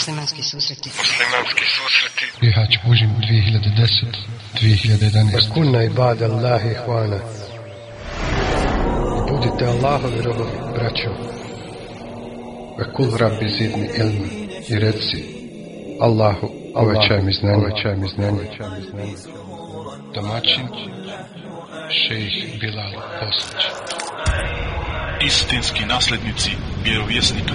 Muslimanski susreti. Muslimanski susreti. Bihać Bužim 2010 2011 Kunna ibad Allahi hvana. Budite Allahovi robovi, braćo. Ve kul rabbi zidni ilma. I reci Allahu, uvećaj mi znanje, uvećaj mi znanje. Domaćin Šejih Bilal Bosnić Istinski naslednici vjerovjesnika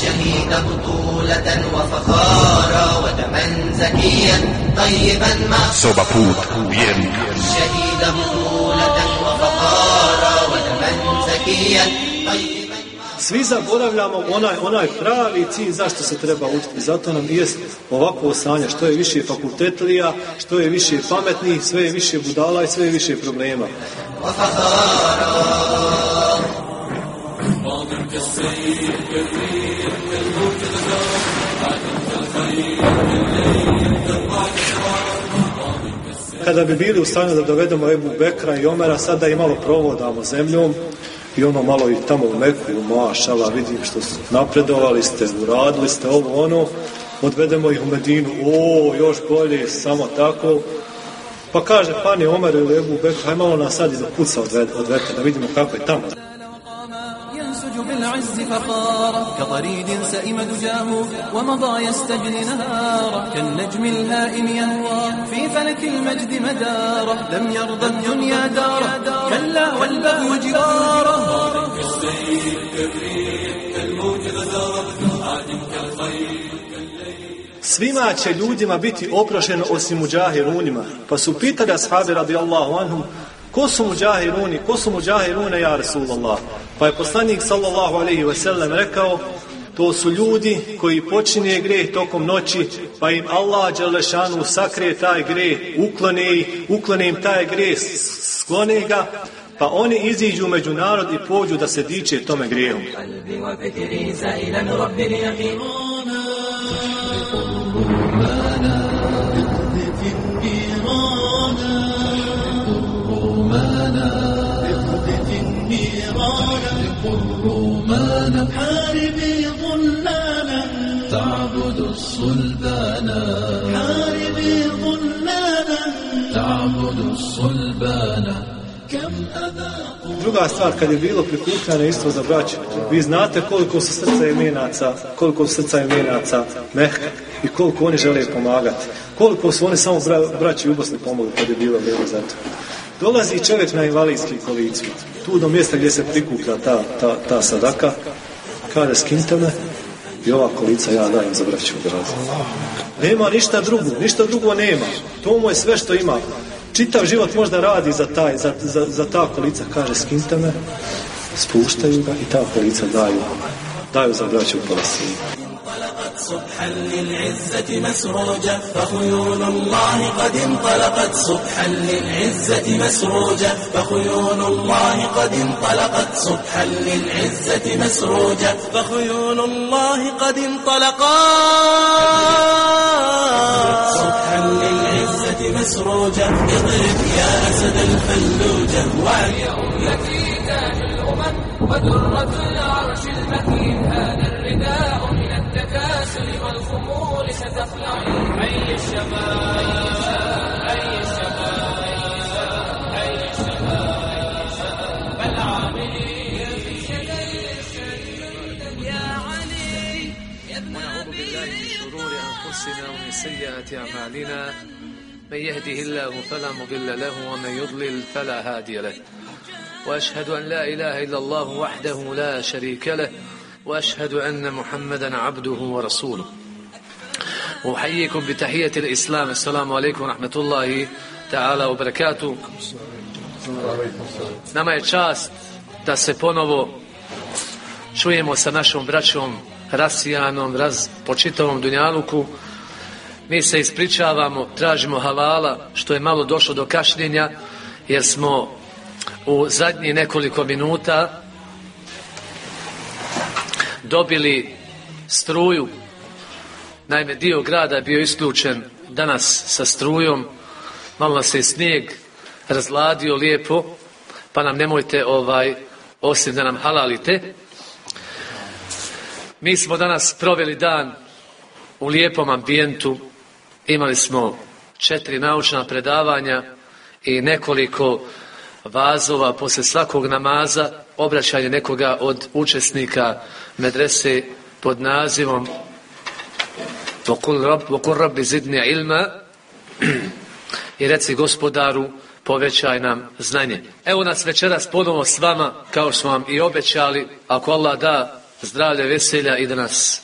الشهيد بطولة وفخارا ودما زكيا طيبا ما Soba put vjernika. الشهيد بطولة وفخارا ودما زكيا طيبا Svi zaboravljamo onaj, onaj pravi cilj zašto se treba učiti. Zato nam jest ovako stanje. Što je više fakultetlija, što je više pametnih, sve je više budala i sve je više problema. Kada bi bili u stanju da dovedemo Ebu Bekra i Omera, sada i malo provodamo zemljom i ono malo i tamo u Meku, mašala, vidim što su napredovali ste, uradili ste ovo ono, odvedemo ih u Medinu, o, još bolje, samo tako. Pa kaže, pani Omer ili Ebu Bekra, haj malo nas sad i da puca odvete, da vidimo kako je tamo. بالعز فخارا كطريد سئم دجاه ومضى يستجني نهارا كالنجم الهائم يهوى في فلك المجد مدارا لم يرضى الدنيا دارا كلا والبغي جوارا Svima će ljudima biti oprošeno osim muđahirunima. Pa su pitali ashabi radijallahu anhum, ko su muđahiruni, ko su muđahirune, ja Rasulallah? Pa je poslanik sallallahu alaihi ve sellem rekao, to su ljudi koji počinje greh tokom noći, pa im Allah Đelešanu sakrije taj greh, uklone, ih, uklone im taj greh, sklone ga, pa oni iziđu među narod i pođu da se diče tome grehom. قلبي وفكري سائلا رب اليقين حاربي ظلالا تعبد الصلبان حاربي ظلالا تعبد الصلبان كم أذاقوا Druga stvar, kad je bilo prikupljanje isto za braću, vi znate koliko su srca imenaca, koliko su srca imenaca mehka i koliko oni žele pomagati. Koliko su oni samo bra, braći u Bosni pomogli kad je bilo vrijeme za to. Dolazi čovjek na invalidski koliciju, tu do mjesta gdje se prikuplja ta, ta, ta sadaka, kaže skinite me i ova kolica ja dajem za braću. Nema ništa drugo, ništa drugo nema. To mu je sve što ima. Čitav život možda radi za, taj, za, za, za ta kolica, kaže skinite me, spuštaju ga i ta kolica daju, daju za braću u. صبحا للعزة مسروجة فخيول الله قد انطلقت. صبحا للعزة مسروجة فخيول الله قد انطلقت. صبحا للعزة مسروجة فخيول الله قد انطلقت صبحا للعزة مسروجة اضرب يا أسد الفلوجة وعلي التي تاج الأمم ودرة العرش المكين حي الشباب العاملين يا علي من شرور أنفسنا ومن سيئات أعمالنا من يهده الله فلا مضل له ومن يضلل فلا هادي له وأشهد أن لا إله إلا الله وحده لا شريك له وأشهد أن محمدا عبده ورسوله أحييكم بتحية الإسلام السلام عليكم ورحمة الله تعالى وبركاته Nama je čast da se ponovo čujemo sa našom braćom rasijanom, raz, po čitavom Dunjaluku, Mi se ispričavamo, tražimo halala, što je malo došlo do kašnjenja, jer smo u zadnjih nekoliko minuta dobili struju. Naime, dio grada je bio isključen danas sa strujom, malo se i snijeg razladio lijepo, pa nam nemojte ovaj, osim da nam halalite. Mi smo danas proveli dan u lijepom ambijentu, imali smo četiri naučna predavanja i nekoliko vazova poslije svakog namaza, obraćanje nekoga od učesnika medrese pod nazivom Vokul rabbi zidnija ilma i reci gospodaru povećaj nam znanje. Evo nas večeras ponovo s vama, kao što vam i obećali, ako Allah da zdravlje, veselja i da nas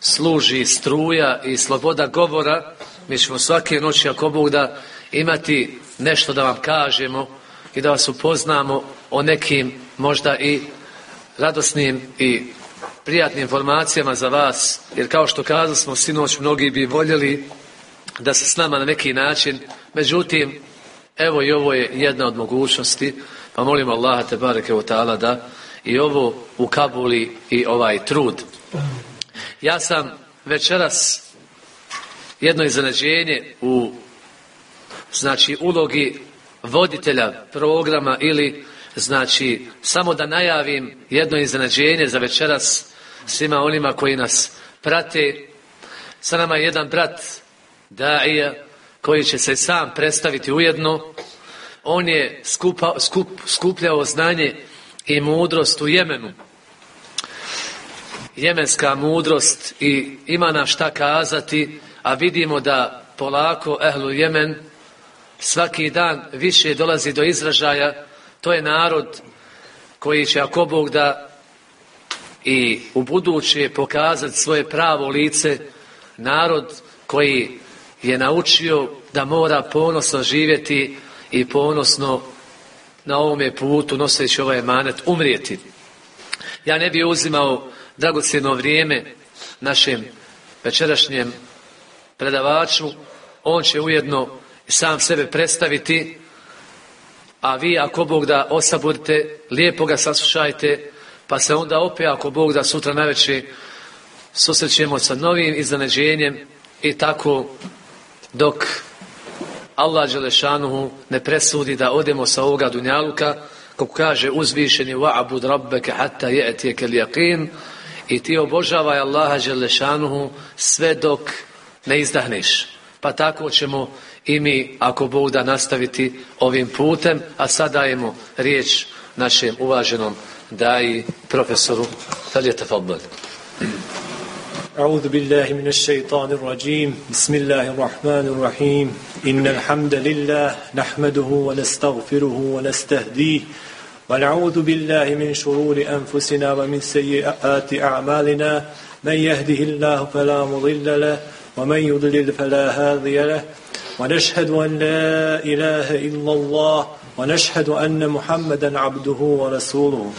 služi struja i sloboda govora, mi ćemo svake noći, ako Bog da, imati nešto da vam kažemo i da vas upoznamo o nekim možda i radosnim i prijatnim informacijama za vas, jer kao što kazali smo sinoć, mnogi bi voljeli da se s nama na neki način, međutim, evo i ovo je jedna od mogućnosti, pa molimo Allaha te bareke ta'ala da i ovo ukabuli i ovaj trud. Ja sam večeras jedno iznenađenje u znači ulogi voditelja programa ili znači samo da najavim jedno iznenađenje za večeras svima onima koji nas prate. Sa nama je jedan brat Daija koji će se sam predstaviti ujedno. On je skupa, skup, skupljao znanje i mudrost u Jemenu. Jemenska mudrost i ima nam šta kazati, a vidimo da polako ehlu Jemen svaki dan više dolazi do izražaja. To je narod koji će ako Bog da i u buduće pokazati svoje pravo lice, narod koji je naučio da mora ponosno živjeti i ponosno na ovome putu noseći ovaj manet umrijeti. Ja ne bi uzimao dragocjeno vrijeme našem večerašnjem predavaču, on će ujedno sam sebe predstaviti, a vi ako Bog da osaburite, lijepo ga saslušajte, pa se onda opet ako Bog da sutra navečer susrećemo sa novim iznenađenjem i tako dok Allah Đelešanuhu ne presudi da odemo sa ovoga dunjaluka, kako kaže uzvišeni wa'bud rabbeke hatta je'tijeke lijaqin i ti obožavaj Allaha Đelešanuhu sve dok ne izdahneš. Pa tako ćemo i mi, ako Bog da nastaviti ovim putem, a sad dajemo riječ našem uvaženom Sad je tafadbal. أعوذ بالله من الشيطان الرجيم. بسم الله الرحمن الرحيم. إن الحمد لله نحمده ونستغفره ونستهديه. ونعوذ بالله من شرور أنفسنا ومن سيئات أعمالنا. من يهده الله فلا مضل له ومن يضلل فلا هادي له. ونشهد أن لا إله إلا الله ونشهد أن محمدا عبده ورسوله.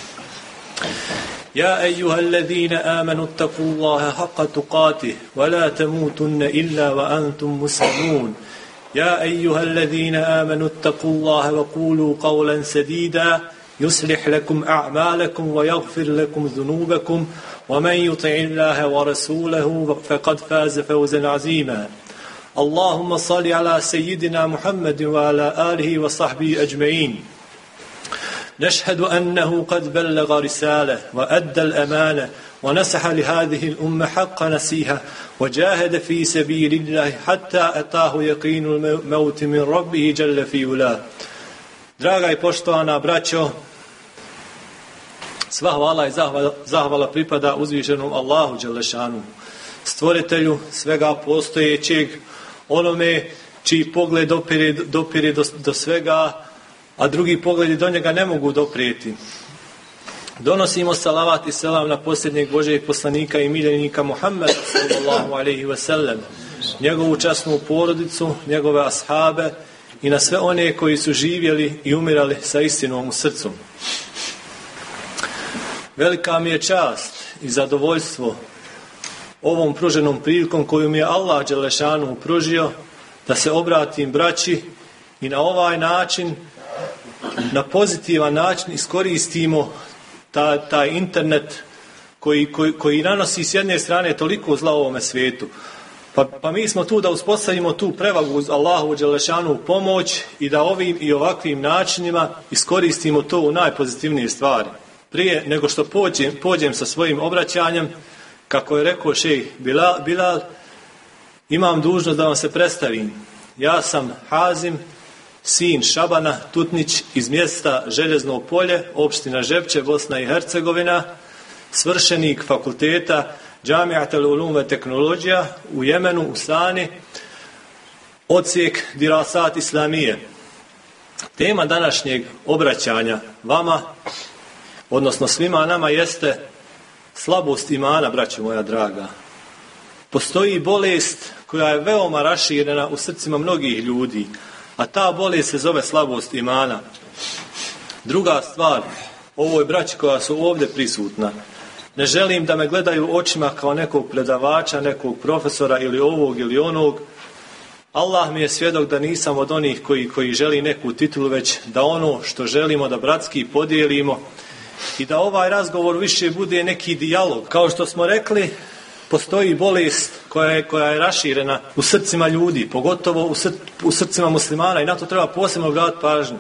يا أيها الذين آمنوا اتقوا الله حق تقاته ولا تموتن إلا وأنتم مسلمون. يا أيها الذين آمنوا اتقوا الله وقولوا قولا سديدا يصلح لكم أعمالكم ويغفر لكم ذنوبكم ومن يطع الله ورسوله فقد فاز فوزا عظيما. اللهم صل على سيدنا محمد وعلى آله وصحبه أجمعين. نشهد أنه قد بلغ رسالة وأدى الأمانة ونسح لهذه الأمة حق نسيها وجاهد في سبيل الله حتى أتاه يقين الموت من ربه جل في علاه Draga i poštovana braćo, sva hvala i zahvala, zahvala pripada uzvišenom Allahu Đelešanu, stvoritelju svega postojećeg, onome čiji pogled dopire, dopire do, do svega, a drugi pogledi do njega ne mogu doprijeti. Donosimo salavat i selam na posljednjeg Božeg poslanika i miljenika Muhammeda sallallahu alaihi ve sellem, njegovu časnu porodicu, njegove ashabe i na sve one koji su živjeli i umirali sa istinom u srcu. Velika mi je čast i zadovoljstvo ovom pruženom prilikom koju mi je Allah Đelešanu pružio da se obratim braći i na ovaj način na pozitivan način iskoristimo ta, taj internet koji, koji, koji nanosi s jedne strane toliko zla ovome svijetu. Pa, pa mi smo tu da uspostavimo tu prevagu uz Allahu Đelešanu pomoć i da ovim i ovakvim načinima iskoristimo to u najpozitivnije stvari. Prije nego što pođem, pođem sa svojim obraćanjem, kako je rekao šej Bilal, Bilal, imam dužnost da vam se predstavim. Ja sam Hazim, sin Šabana Tutnić iz mjesta Željezno polje, opština Žepće, Bosna i Hercegovina, svršenik fakulteta Džamijat al ve tehnologija u Jemenu, u Sani, odsijek Dirasat Islamije. Tema današnjeg obraćanja vama, odnosno svima nama, jeste slabost imana, braćo moja draga. Postoji bolest koja je veoma raširena u srcima mnogih ljudi, a ta bolest se zove slabost imana. Druga stvar, ovoj braći koja su ovdje prisutna, ne želim da me gledaju očima kao nekog predavača, nekog profesora ili ovog ili onog. Allah mi je svjedok da nisam od onih koji, koji želi neku titulu, već da ono što želimo da bratski podijelimo i da ovaj razgovor više bude neki dijalog. Kao što smo rekli, postoji bolest koja je, koja je raširena u srcima ljudi, pogotovo u, u srcima muslimana i na to treba posebno obratiti pažnju.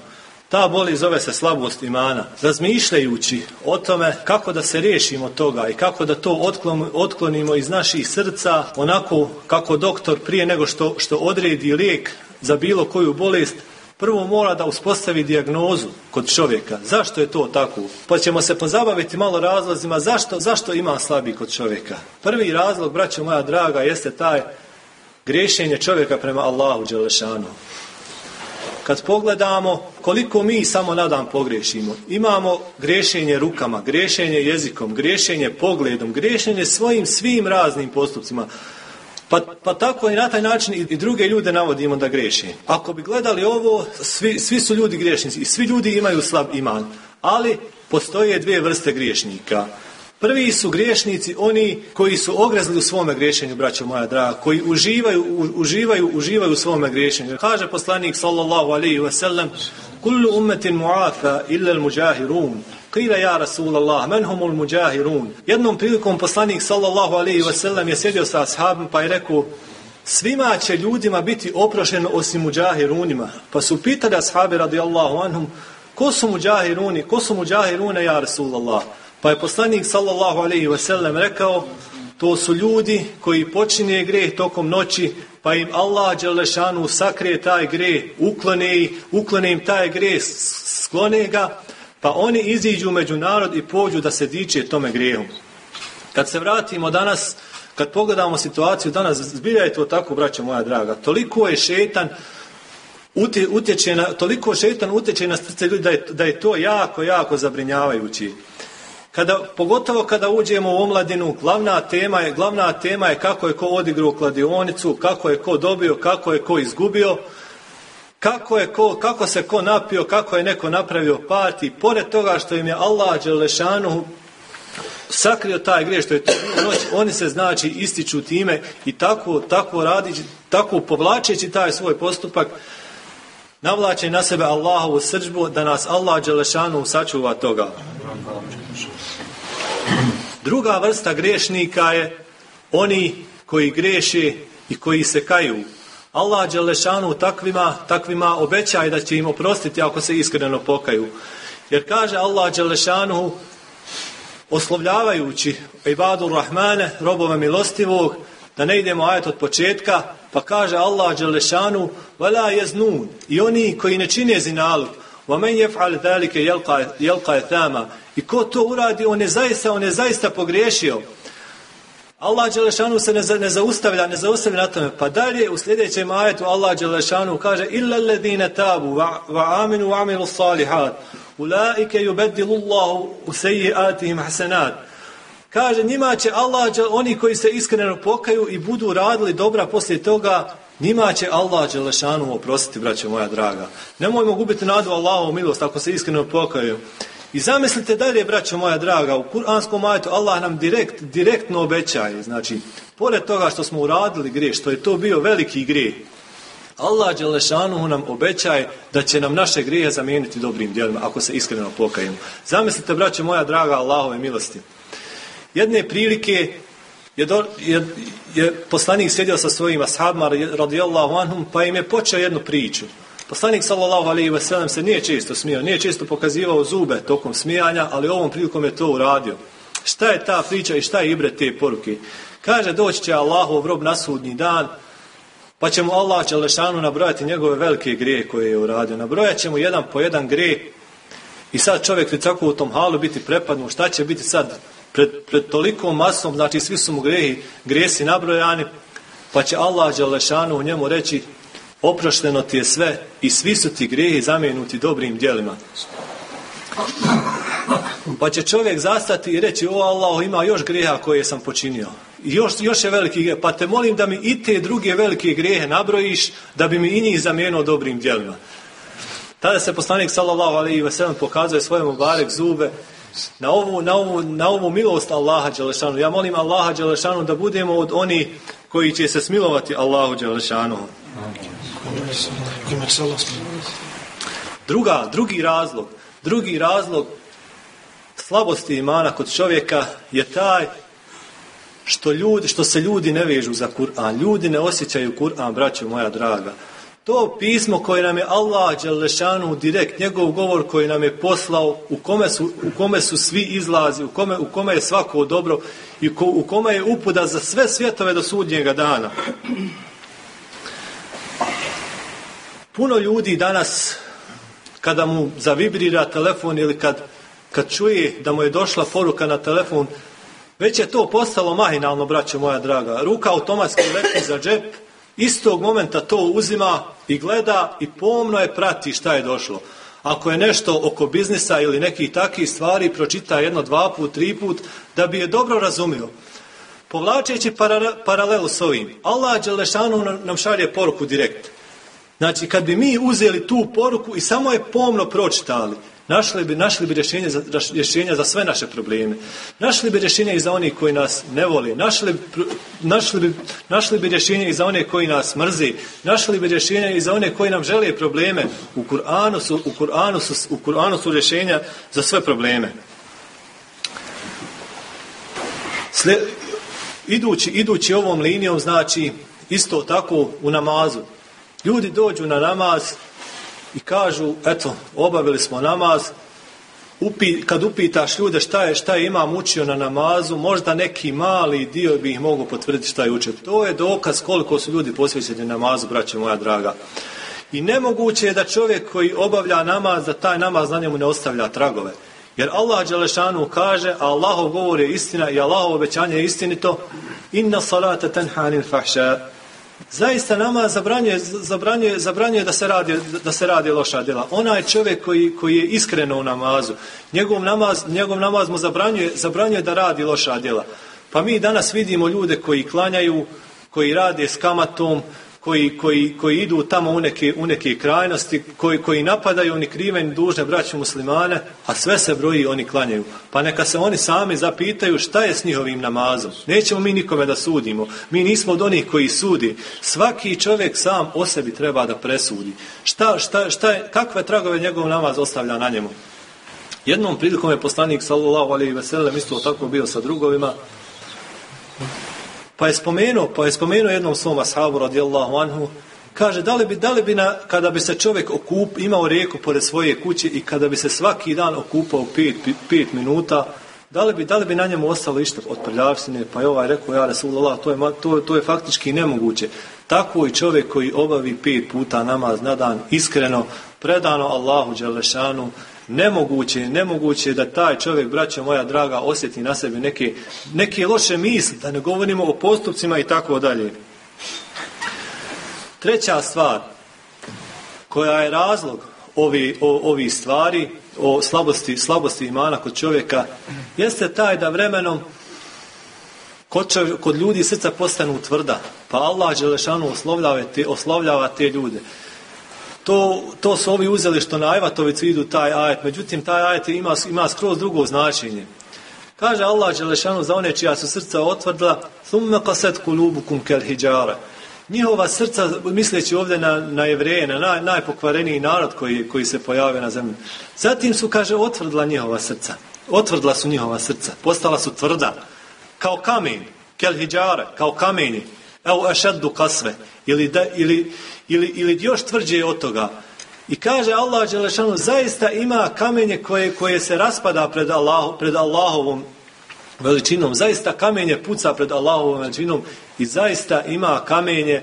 Ta boli zove se slabost imana. Razmišljajući o tome kako da se riješimo toga i kako da to otklonimo iz naših srca onako kako doktor prije nego što, što odredi lijek za bilo koju bolest prvo mora da uspostavi dijagnozu kod čovjeka. Zašto je to tako? Pa ćemo se pozabaviti malo razlozima zašto, zašto ima slabi kod čovjeka. Prvi razlog, braćo moja draga, jeste taj griješenje čovjeka prema Allahu Đelešanu. Kad pogledamo koliko mi samo na dan pogrešimo, imamo griješenje rukama, griješenje jezikom, griješenje pogledom, griješenje svojim svim raznim postupcima. Pa, pa tako i na taj način i druge ljude navodimo da greše. Ako bi gledali ovo, svi, svi su ljudi griješnici i svi ljudi imaju slab iman. Ali postoje dvije vrste griješnika. Prvi su griješnici oni koji su ogrezli u svome griješenju, braćo moja draga, koji uživaju, uživaju, uživaju u svome griješenju. Kaže poslanik sallallahu alaihi wa sallam, kullu ummetin mu'afa illa al-muđahirun. Kila ja Rasulallah, men humul muđahirun. Jednom prilikom poslanik sallallahu alaihi wa sallam je sjedio sa ashabom pa je rekao, svima će ljudima biti oprošeno osim muđahirunima. Pa su pitali ashabi radijallahu anhum, ko su muđahiruni, ko su muđahirune ja Rasulallah. Pa je poslanik sallallahu alaihi wasallam rekao to su ljudi koji počinje greh tokom noći pa im Allah Đelešanu sakrije taj greh, uklone, uklone im taj greh, sklone ga, pa oni iziđu među narod i pođu da se diče tome grehu. Kad se vratimo danas, kad pogledamo situaciju danas, zbilja je to tako, braćo moja draga, toliko je šetan utječe na, toliko šetan utječe na srce ljudi da je, da je to jako, jako zabrinjavajući. Kada, pogotovo kada uđemo u omladinu, glavna tema je, glavna tema je kako je ko odigrao kladionicu, kako je ko dobio, kako je ko izgubio, kako, je ko, kako se ko napio, kako je neko napravio parti, pored toga što im je Allah Đelešanu sakrio taj grijeh što je to noć, oni se znači ističu time i tako, tako radići, tako povlačeći taj svoj postupak, navlače na sebe Allahovu srđbu da nas Allah Đelešanu sačuva toga. Druga vrsta griješnika je oni koji greše i koji se kaju. Allah Đelešanu takvima, takvima obećaje da će im oprostiti ako se iskreno pokaju. Jer kaže Allah Đelešanu oslovljavajući ibadu Rahmane, robove milostivog, da ne idemo ajet od početka, pa kaže Allah Đelešanu vala jeznun i oni koji ne čine zinaluk, وَمَنْ يَفْعَلْ ذَلِكَ يَلْقَ يَثَامًا I ko to uradi, on je zaista, on je zaista pogriješio. Allah Đelešanu se ne, zaustavlja, ne zaustavlja na tome. Pa dalje u sljedećem ajetu Allah Đelešanu kaže Illa ledine tabu wa, wa aminu wa aminu salihat Allahu usejiatihim hasenat Kaže njima će Allah, oni koji se iskreno pokaju i budu radili dobra poslije toga Njima će Allah Đelešanu oprostiti, braće moja draga. Nemojmo gubiti nadu Allahovu milost ako se iskreno pokaju. I zamislite dalje, braćo moja draga, u kuranskom ajetu Allah nam direkt, direktno obećaje. Znači, pored toga što smo uradili grije, što je to bio veliki grije, Allah Đelešanu nam obećaje da će nam naše grije zamijeniti dobrim djelima, ako se iskreno pokajemo. Zamislite, braćo moja draga, Allahove milosti. Jedne prilike je, do, je, je poslanik sjedio sa svojim ashabima radijallahu anhum, pa im je počeo jednu priču. Poslanik sallallahu alejhi ve sellem se nije često smijao, nije često pokazivao zube tokom smijanja, ali ovom prilikom je to uradio. Šta je ta priča i šta je ibre te poruke? Kaže doći će Allahov rob na sudnji dan, pa će mu Allah Đelešanu nabrojati njegove velike grije koje je uradio. Nabrojat će mu jedan po jedan grije i sad čovjek će tako u tom halu biti prepadnu. Šta će biti sad pred, pred tolikom masom, znači svi su mu grijesi nabrojani, pa će Allah Đelešanu u njemu reći oprošteno ti je sve i svi su ti grijehi zamijenuti dobrim djelima. Pa će čovjek zastati i reći, o Allah, ima još grijeha koje sam počinio. Još, još je veliki grijeh. Pa te molim da mi i te druge velike grijehe nabrojiš, da bi mi i njih zamijenuo dobrim djelima. Tada se poslanik sallallahu alejhi ve sellem pokazuje svojemu barek zube na ovu, na ovu, na ovu milost Allaha dželešanu. Ja molim Allaha dželešanu da budemo od oni koji će se smilovati Allahu dželešanu. Druga, drugi razlog, drugi razlog slabosti imana kod čovjeka je taj što, ljudi, što se ljudi ne vežu za Kur'an. Ljudi ne osjećaju Kur'an, braćo moja draga. To pismo koje nam je Allah Đelešanu direkt, njegov govor koji nam je poslao, u kome su, u kome su svi izlazi, u kome, u kome je svako dobro i u kome je upuda za sve svjetove do sudnjega dana. Puno ljudi danas, kada mu zavibrira telefon ili kad, kad čuje da mu je došla poruka na telefon, već je to postalo mahinalno, braćo moja draga. Ruka automatski leti za džep, istog momenta to uzima i gleda i pomno je prati šta je došlo. Ako je nešto oko biznisa ili nekih takvih stvari, pročita jedno, dva put, tri put, da bi je dobro razumio. Povlačeći para, paralelu s ovim, Allah Đelešanu nam šalje poruku direkt. Znači, kad bi mi uzeli tu poruku i samo je pomno pročitali, našli bi, našli bi rješenje za, rješenja za sve naše probleme. Našli bi rješenje i za oni koji nas ne voli. Našli, našli, bi, našli bi rješenje i za one koji nas mrzi. Našli bi rješenje i za one koji nam žele probleme. U Kur'anu su, u Kur'anu su, u Kur'anu su rješenja za sve probleme. Sle, idući, idući ovom linijom znači isto tako u namazu. Ljudi dođu na namaz i kažu, eto, obavili smo namaz, Upi, kad upitaš ljude šta je, šta je imam učio na namazu, možda neki mali dio bi ih mogu potvrditi šta je učio. To je dokaz koliko su ljudi posvećeni namazu, braće moja draga. I nemoguće je da čovjek koji obavlja namaz, da taj namaz na njemu ne ostavlja tragove. Jer Allah Đelešanu kaže, a Allahov govor je istina i Allahov obećanje je istinito, inna salata tenhanin fahša Zaista nama zabranjuje, zabranjuje, zabranjuje da, se radi, da se radi loša djela. Onaj čovjek koji, koji je iskreno u namazu, njegov namaz, njegov namaz mu zabranjuje, zabranjuje da radi loša djela. Pa mi danas vidimo ljude koji klanjaju, koji rade s kamatom, koji, koji, koji idu tamo u neke, u neke krajnosti, koji, koji napadaju oni krive ni dužne braće muslimane, a sve se broji oni klanjaju. Pa neka se oni sami zapitaju šta je s njihovim namazom. Nećemo mi nikome da sudimo. Mi nismo od onih koji sudi. Svaki čovjek sam o sebi treba da presudi. Šta, šta, šta je, kakve tragove njegov namaz ostavlja na njemu? Jednom prilikom je poslanik sallallahu alejhi ve sellem isto tako bio sa drugovima pa je spomenuo, pa je spomenuo jednom svom ashabu radijallahu anhu, kaže da li bi, da li bi na, kada bi se čovjek okup, imao rijeku pored svoje kuće i kada bi se svaki dan okupao pet, pet minuta, da li, bi, da li bi na njemu ostalo išta od prljavštine? Pa je ovaj rekao, ja Resulullah, to je, to, to je faktički nemoguće. Tako i čovjek koji obavi pet puta namaz na dan, iskreno, predano Allahu Đelešanu, Nemoguće, nemoguće da taj čovjek, braća moja draga, osjeti na sebi neke, neke loše misli, da ne govorimo o postupcima i tako dalje. Treća stvar, koja je razlog ovi, o, ovi stvari, o slabosti, slabosti imana kod čovjeka, jeste taj da vremenom kod, čovjek, kod ljudi srca postanu tvrda, pa Allah Đelešanu oslovljava te, oslovljava te ljude. To, to su ovi uzeli što na Ajvatovicu idu taj ajet, međutim taj ajet ima, ima skroz drugo značenje. Kaže Allah Đelešanu za one čija su srca otvrdila, thumme kaset kulubukum kel hijjara. Njihova srca, misleći ovdje na, na jevreje, na naj, najpokvareniji narod koji, koji se pojavio na zemlji. Zatim su, kaže, otvrdila njihova srca. Otvrdila su njihova srca. Postala su tvrda. Kao kamen. Kel hijjara. Kao kameni. Evo ešeddu kasve. Ili, da, ili, ili, ili još tvrđe od toga. I kaže Allah Đelešanu, zaista ima kamenje koje, koje se raspada pred, Allah, pred Allahovom veličinom. Zaista kamenje puca pred Allahovom veličinom i zaista ima kamenje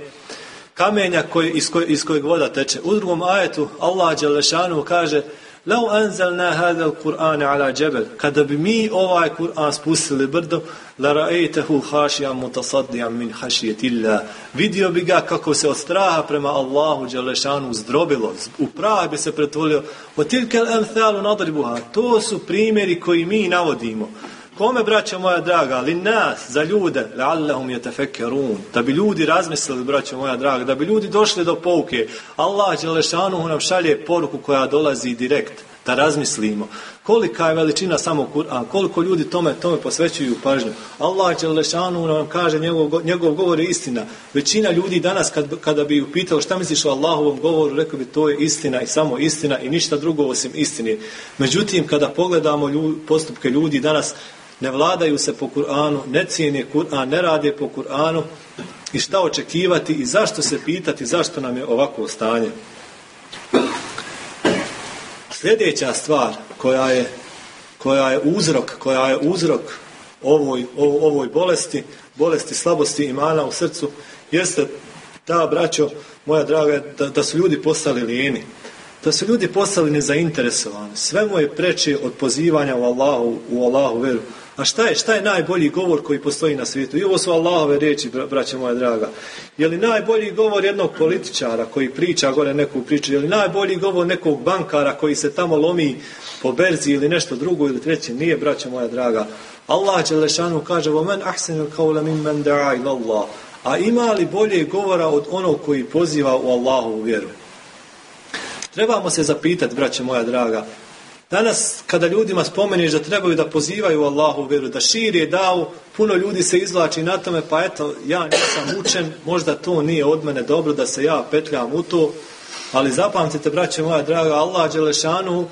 kamenja koje, iz, koje, iz kojeg voda teče. U drugom ajetu Allah Đelešanu kaže Lau anzalna hada al-Qur'ana ala džebel. Kada bi mi ovaj Kur'an spustili brdo, la ra'aytahu khashiyan mutasaddian min khashyatillah. Vidio bi ga kako se od straha prema Allahu dželešanu zdrobilo, u prah bi se pretvorio. Wa tilka al-amthalu nadribuha. To su primjeri koji mi navodimo. Kome, braća moja draga, ali nas, za ljude, la'allahum yatafakkarun, da bi ljudi razmislili, braća moja draga, da bi ljudi došli do pouke. Allah Đelešanu nam šalje poruku koja dolazi direkt, da razmislimo. Kolika je veličina samo Kur'an, koliko ljudi tome, tome posvećuju pažnju. Allah Đelešanu nam kaže, njegov, njegov govor je istina. Većina ljudi danas, kad, kada bi upitao šta misliš o Allahovom govoru, rekao bi to je istina i samo istina i ništa drugo osim istine. Međutim, kada pogledamo postupke ljudi danas, ne vladaju se po Kur'anu, ne cijene Kur'an, ne rade po Kur'anu i šta očekivati i zašto se pitati zašto nam je ovako stanje. Sljedeća stvar koja je, koja je uzrok, koja je uzrok ovoj, ovoj bolesti, bolesti slabosti imana u srcu, jeste ta, braćo, moja draga, da, da su ljudi postali lijeni. Da su ljudi postali nezainteresovani. Sve mu je preče od pozivanja u Allahu, u Allahu veru. A šta je, šta je najbolji govor koji postoji na svijetu? I ovo su Allahove riječi, braće moja draga. Je li najbolji govor jednog političara koji priča gore neku priču? Je li najbolji govor nekog bankara koji se tamo lomi po berzi ili nešto drugo ili treće? Nije, braće moja draga. Allah Đelešanu kaže وَمَنْ أَحْسَنُ الْقَوْلَ مِمَّنْ دَعَا إِلَى اللَّهِ A ima li bolje govora od onog koji poziva u Allahovu vjeru? Trebamo se zapitati, braće moja draga, Danas, kada ljudima spomeniš da trebaju da pozivaju Allahu vjeru, da širije davu, puno ljudi se izvlači na tome, pa eto, ja nisam učen, možda to nije od mene dobro da se ja petljam u to, ali zapamtite, braće moja draga, Allah Đelešanu,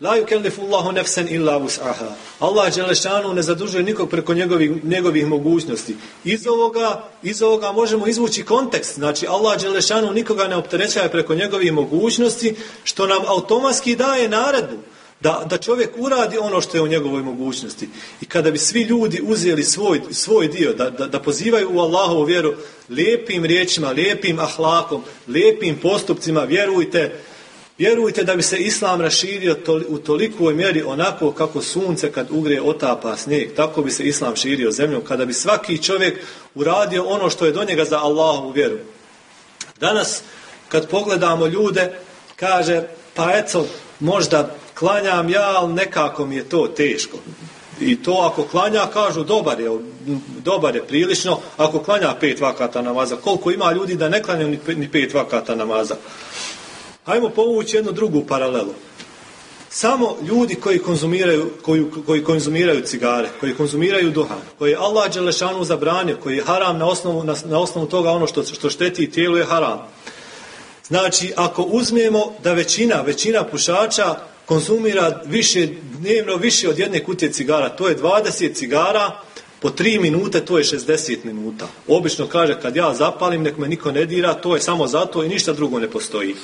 La yukellifu Allahu nefsen illa wus'aha. Allah Đelešanu ne zadužuje nikog preko njegovih, njegovih mogućnosti. Iz ovoga, iz ovoga možemo izvući kontekst. Znači, Allah Đelešanu nikoga ne opterećaje preko njegovih mogućnosti, što nam automatski daje naredbu da, da čovjek uradi ono što je u njegovoj mogućnosti. I kada bi svi ljudi uzeli svoj, svoj dio, da, da, da pozivaju u Allahovu vjeru lijepim riječima, lijepim ahlakom, lijepim postupcima, vjerujte, vjerujte da bi se Islam raširio u tolikoj mjeri onako kako sunce kad ugre otapa snijeg, tako bi se Islam širio zemljom, kada bi svaki čovjek uradio ono što je do njega za Allahovu vjeru. Danas, kad pogledamo ljude, kaže, pa eto, možda klanjam ja, ali nekako mi je to teško. I to ako klanja, kažu, dobar je, dobar je prilično, ako klanja pet vakata namaza. Koliko ima ljudi da ne klanjaju ni pet vakata namaza. Hajmo povući jednu drugu paralelu. Samo ljudi koji konzumiraju, koji, koji konzumiraju cigare, koji konzumiraju duhan, koji je Allah Đelešanu zabranio, koji je haram na osnovu, na, na osnovu toga ono što, što šteti tijelu je haram. Znači, ako uzmemo da većina, većina pušača konzumira više, dnevno više od jedne kutije cigara. To je 20 cigara, po 3 minute to je 60 minuta. Obično kaže kad ja zapalim, nek me niko ne dira, to je samo zato i ništa drugo ne postoji.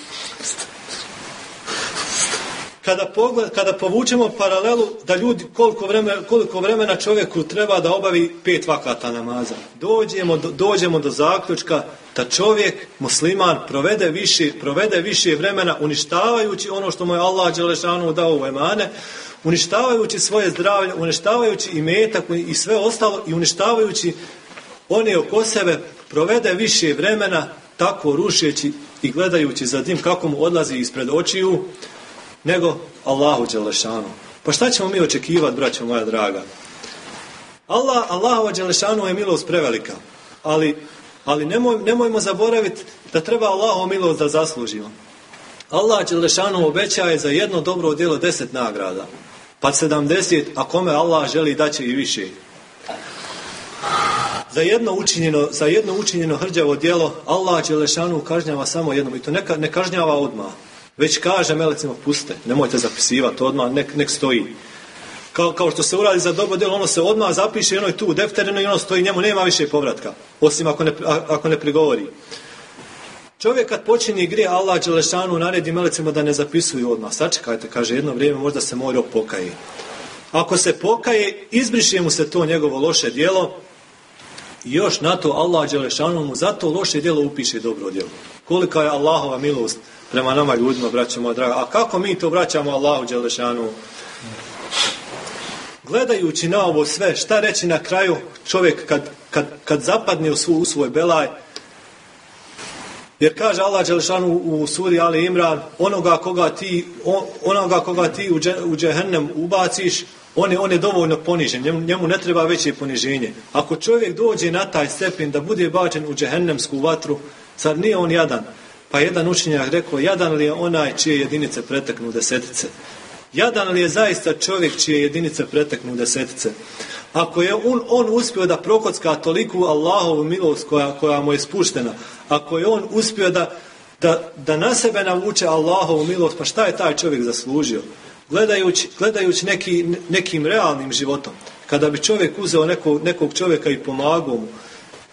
Kada, pogled, kada povučemo paralelu da ljudi koliko vremena, koliko vremena čovjeku treba da obavi pet vakata namaza, dođemo do, dođemo do zaključka da čovjek, musliman, provede više, provede više vremena uništavajući ono što mu je Allah Đelešanu dao u emane, uništavajući svoje zdravlje, uništavajući i metak i sve ostalo i uništavajući one oko sebe, provede više vremena tako rušeći i gledajući za tim kako mu odlazi ispred očiju, nego Allahu Đelešanu. Pa šta ćemo mi očekivati, braćo moja draga? Allah, Allahu Đelešanu je milost prevelika, ali, ali nemoj, nemojmo zaboraviti da treba Allahu milost da zaslužimo. Allah Đelešanu obećaje za jedno dobro djelo deset nagrada. Pa sedamdeset, a kome Allah želi daće i više. Za jedno učinjeno, za jedno učinjeno hrđavo djelo Allah Đelešanu kažnjava samo jednom i to ne, ne kažnjava odmah. Već kaže melecima puste, nemojte zapisivati odmah, nek, nek stoji. Kao, kao što se uradi za dobro djelo, ono se odmah zapiše ono je tu u defterinu i ono stoji, njemu nema više povratka. Osim ako ne, ako ne prigovori. Čovjek kad počini grije, Allah Đelešanu naredi melecima da ne zapisuju odmah. Sačekajte, kaže, jedno vrijeme možda se mora pokaje. Ako se pokaje, izbriše mu se to njegovo loše djelo i još na to Allah Đelešanu mu za to loše djelo upiše dobro djelo. Kolika je Allahova milost prema nama ljudima, braćo moja draga. A kako mi to vraćamo Allahu Đelešanu? Gledajući na ovo sve, šta reći na kraju čovjek kad, kad, kad zapadne u, svu, u svoj belaj, jer kaže Allah Đelešanu u suri Ali Imran, onoga koga ti, on- onoga koga ti u, dže- u džehennem ubaciš, on je, on je dovoljno ponižen, njemu, njemu ne treba veće poniženje. Ako čovjek dođe na taj stepen da bude bačen u džehennemsku vatru, zar nije on jadan? Pa jedan učenjak rekao, jadan li je onaj čije jedinice preteknu desetice? Jadan li je zaista čovjek čije jedinice preteknu desetice? Ako je on, on uspio da prokocka toliku Allahovu milost koja, koja mu je spuštena, ako je on uspio da, da, da na sebe navuče Allahovu milost, pa šta je taj čovjek zaslužio? Gledajući, gledajući neki, nekim realnim životom, kada bi čovjek uzeo nekog, nekog čovjeka i pomagao mu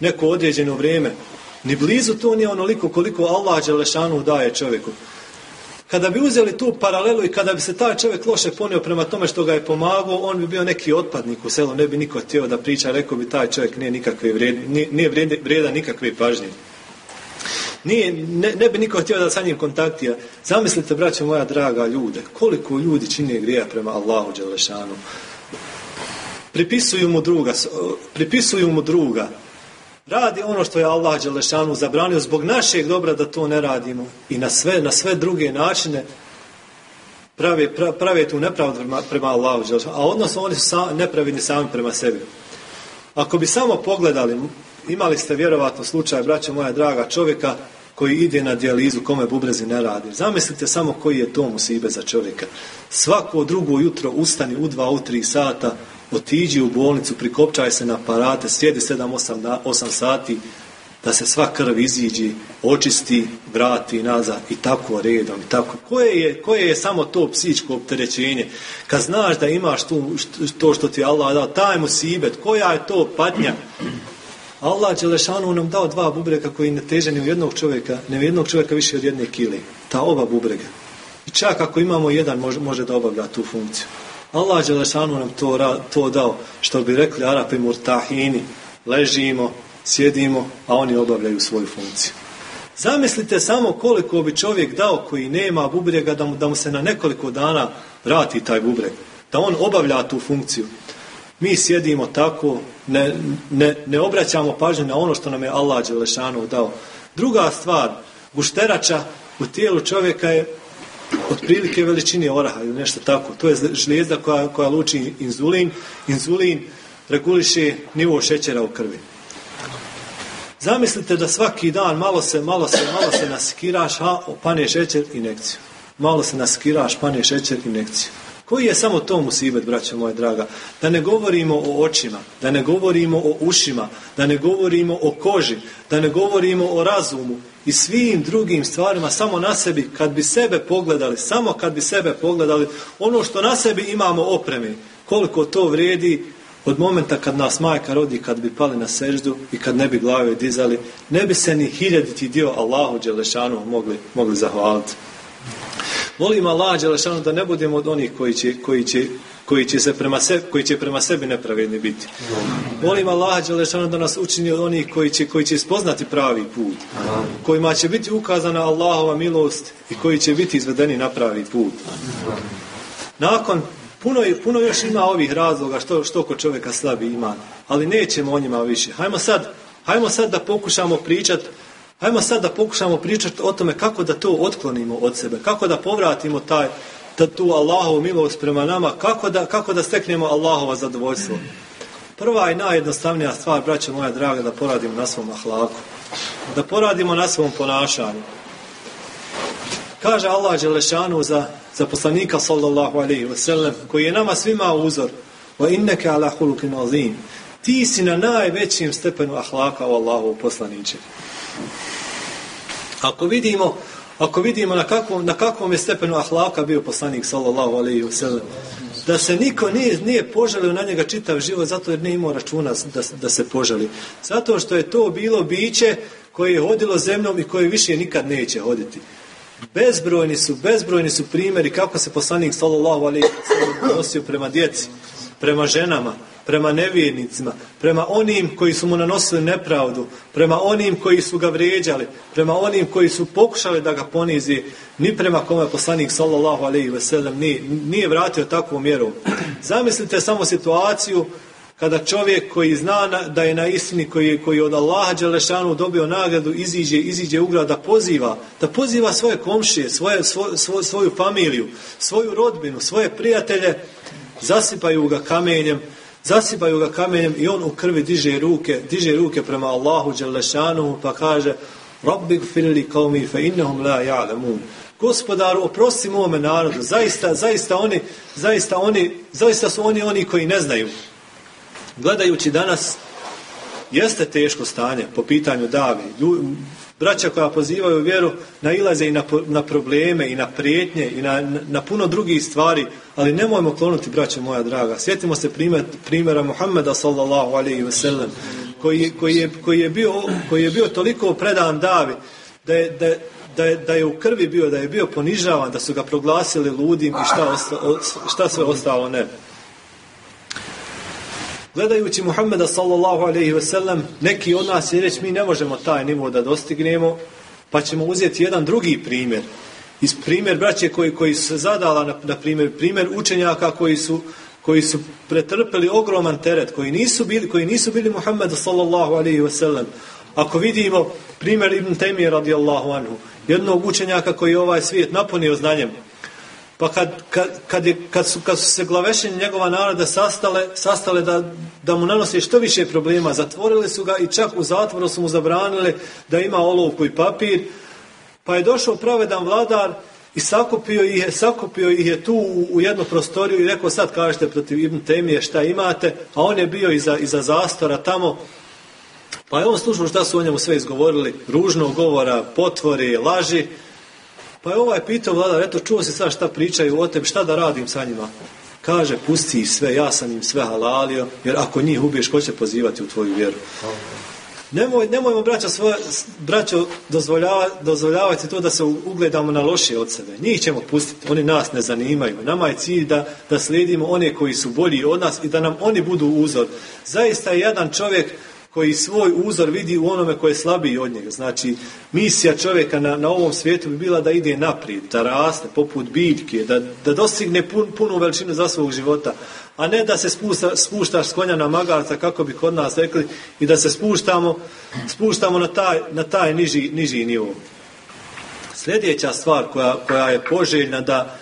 neko određeno vrijeme, ni blizu to nije onoliko koliko Allah Đelešanu daje čovjeku. Kada bi uzeli tu paralelu i kada bi se taj čovjek loše ponio prema tome što ga je pomagao, on bi bio neki otpadnik u selu, ne bi niko htio da priča, rekao bi taj čovjek nije nikakve vrijed, nije, vrijedan nikakve pažnje. Nije, ne, ne bi niko htio da sa njim kontaktira. Zamislite, braćo moja draga, ljude, koliko ljudi čine grija prema Allahu Đelešanu. Pripisuju mu druga, pripisuju mu druga. Radi ono što je Allah Đelešanu zabranio zbog našeg dobra da to ne radimo i na sve, na sve druge načine prave, pra- prave tu nepravdu prema, Allahu Đelešanu. A odnosno oni su sa, nepravedni sami prema sebi. Ako bi samo pogledali, imali ste vjerovatno slučaj, braćo moja draga, čovjeka koji ide na dijalizu, kome bubrezi ne radi. Zamislite samo koji je to musibe za čovjeka. Svako drugo jutro ustani u dva, u tri sata, otiđi u bolnicu, prikopčaj se na aparate, sjedi 7-8 sati, da se sva krv iziđi, očisti, vrati nazad i tako redom. I tako. Koje, je, koje je samo to psičko opterećenje? Kad znaš da imaš tu, to što ti Allah dao, taj musibet, koja je to patnja? Allah Đelešanu nam dao dva bubrega koji ne teže ni u jednog čovjeka, ne u jednog čovjeka više od jedne kile. Ta oba bubrega. I čak ako imamo jedan, može, može da obavlja tu funkciju. Allah Đelešanu nam to, to dao, što bi rekli Arapi murtahini, ležimo, sjedimo, a oni obavljaju svoju funkciju. Zamislite samo koliko bi čovjek dao koji nema bubrega da mu, da mu se na nekoliko dana vrati taj bubreg. Da on obavlja tu funkciju. Mi sjedimo tako, ne, ne, ne obraćamo pažnju na ono što nam je Allah Đelešanu dao. Druga stvar, gušterača u tijelu čovjeka je otprilike veličine oraha ili nešto tako. To je žlijezda koja, koja luči inzulin. Inzulin reguliše nivo šećera u krvi. Zamislite da svaki dan malo se, malo se, malo se naskiraš, ha, pane šećer, inekciju. Malo se naskiraš, pane šećer, inekciju. Koji je samo to musibet, braćo moje draga? Da ne govorimo o očima, da ne govorimo o ušima, da ne govorimo o koži, da ne govorimo o razumu i svim drugim stvarima samo na sebi, kad bi sebe pogledali, samo kad bi sebe pogledali, ono što na sebi imamo opreme, koliko to vrijedi od momenta kad nas majka rodi, kad bi pali na seždu i kad ne bi glave dizali, ne bi se ni hiljaditi dio Allahu Đelešanu mogli, mogli zahvaliti. Molim Allah Đelešanu da ne budemo od onih koji će, koji će, koji će, se prema sebi, koji će prema sebi nepravedni biti. Molim Allah Đelešanu da nas učini od onih koji će, koji će spoznati pravi put. Kojima će biti ukazana Allahova milost i koji će biti izvedeni na pravi put. Nakon Puno, puno još ima ovih razloga što, što kod čovjeka slabi ima, ali nećemo o njima više. Hajmo sad, hajmo sad da pokušamo pričat Hajmo sad da pokušamo pričati o tome kako da to otklonimo od sebe, kako da povratimo taj, ta, tu Allahovu milost prema nama, kako da, kako da steknemo Allahova zadovoljstvo. Prva i najjednostavnija stvar, braće moja draga, da poradimo na svom ahlaku. Da poradimo na svom ponašanju. Kaže Allah Đelešanu za, za poslanika sallallahu alaihi wasallam, koji je nama svima uzor, wa inneke ala hulukin azim. Ti si na najvećem stepenu ahlaka o Allahu poslaniče. Ako vidimo, ako vidimo na kakvom, na kakvom je stepenu ahlaka bio poslanik sallallahu alaihi wasallam, da se niko nije, nije poželio na njega čitav život zato jer nije imao računa da, da se poželi. Zato što je to bilo biće koje je hodilo zemljom i koje više nikad neće hoditi. Bezbrojni su, bezbrojni su primjeri kako se poslanik sallallahu alejhi ve prema djeci, prema ženama, prema nevjernicima, prema onim koji su mu nanosili nepravdu, prema onim koji su ga vrijeđali, prema onim koji su pokušali da ga ponizi, ni prema kome poslanik sallallahu alejhi ve sellem nije, nije vratio takvu mjeru. Zamislite samo situaciju kada čovjek koji zna na- da je na istini, koji, koji od Allaha Đelešanu dobio nagradu, iziđe, iziđe u grad da poziva, da poziva svoje komšije, svoje, svo, svo- svoju familiju, svoju rodbinu, svoje prijatelje, zasipaju ga kamenjem, zasipaju ga kamenjem i on u krvi diže ruke, diže ruke prema Allahu Đelešanu pa kaže Rabbi gfirli kaumi fe innahum la ja'lamun. Gospodaru, oprosti mome narodu, zaista, zaista oni, zaista oni, zaista su oni oni koji ne znaju. Gledajući danas, jeste teško stanje po pitanju davi. Braća koja pozivaju vjeru nailaze i na, na probleme i na prijetnje i na, na, puno drugih stvari, ali nemojmo klonuti, braće moja draga. Sjetimo se primjer, primjera Muhammeda sallallahu alaihi ve sellem, koji, koji, je, koji, je bio, koji je bio toliko predan davi da je, da, da, je, da je u krvi bio, da je bio ponižavan, da su ga proglasili ludim i šta, osta, šta sve ostalo ne. Gledajući Muhammeda sallallahu alaihi ve sellem, neki od nas će reći mi ne možemo taj nivo da dostignemo, pa ćemo uzeti jedan drugi primjer. Iz primjer braće koji, koji se zadala, na, na primjer, primjer učenjaka koji su, koji su pretrpeli ogroman teret, koji nisu bili, koji nisu bili Muhammeda sallallahu alaihi ve sellem. Ako vidimo primjer Ibn Temije radijallahu anhu, jednog učenjaka koji je ovaj svijet napunio znanjem, pa kad, kad, kad, je, kad, su, kad su se glavešenje njegova naroda sastale, sastale da, da mu nanose što više problema, zatvorili su ga i čak u zatvoru su mu zabranili da ima olovku i papir, pa je došao pravedan vladar i sakupio ih je, sakupio ih je tu u, u jednu prostoriju i rekao sad kažete protiv Ibn Temije šta imate, a on je bio iza, iza zastora tamo, pa je on slušao šta su o njemu sve izgovorili, ružnog govora, potvori, laži, pa je ovaj pitao vladar, eto čuo si sad šta pričaju o tebi, šta da radim sa njima? Kaže, pusti ih sve, ja sam im sve halalio, jer ako njih ubiješ, ko će pozivati u tvoju vjeru? Nemoj, nemojmo, braćo, svoje, braćo dozvoljava, dozvoljavati to da se ugledamo na lošije od sebe. Njih ćemo pustiti, oni nas ne zanimaju. Nama je cilj da, da slijedimo one koji su bolji od nas i da nam oni budu uzor. Zaista je jedan čovjek koji svoj uzor vidi u onome koje je slabiji od njega. Znači, misija čovjeka na, na ovom svijetu bi bila da ide naprijed, da raste poput biljke, da, da dostigne pun, punu veličinu za svog života, a ne da se spusta, spuštaš s konja na magarca, kako bi kod nas rekli, i da se spuštamo, spuštamo na taj, na taj niži, niži nivo. Sljedeća stvar koja, koja je poželjna da,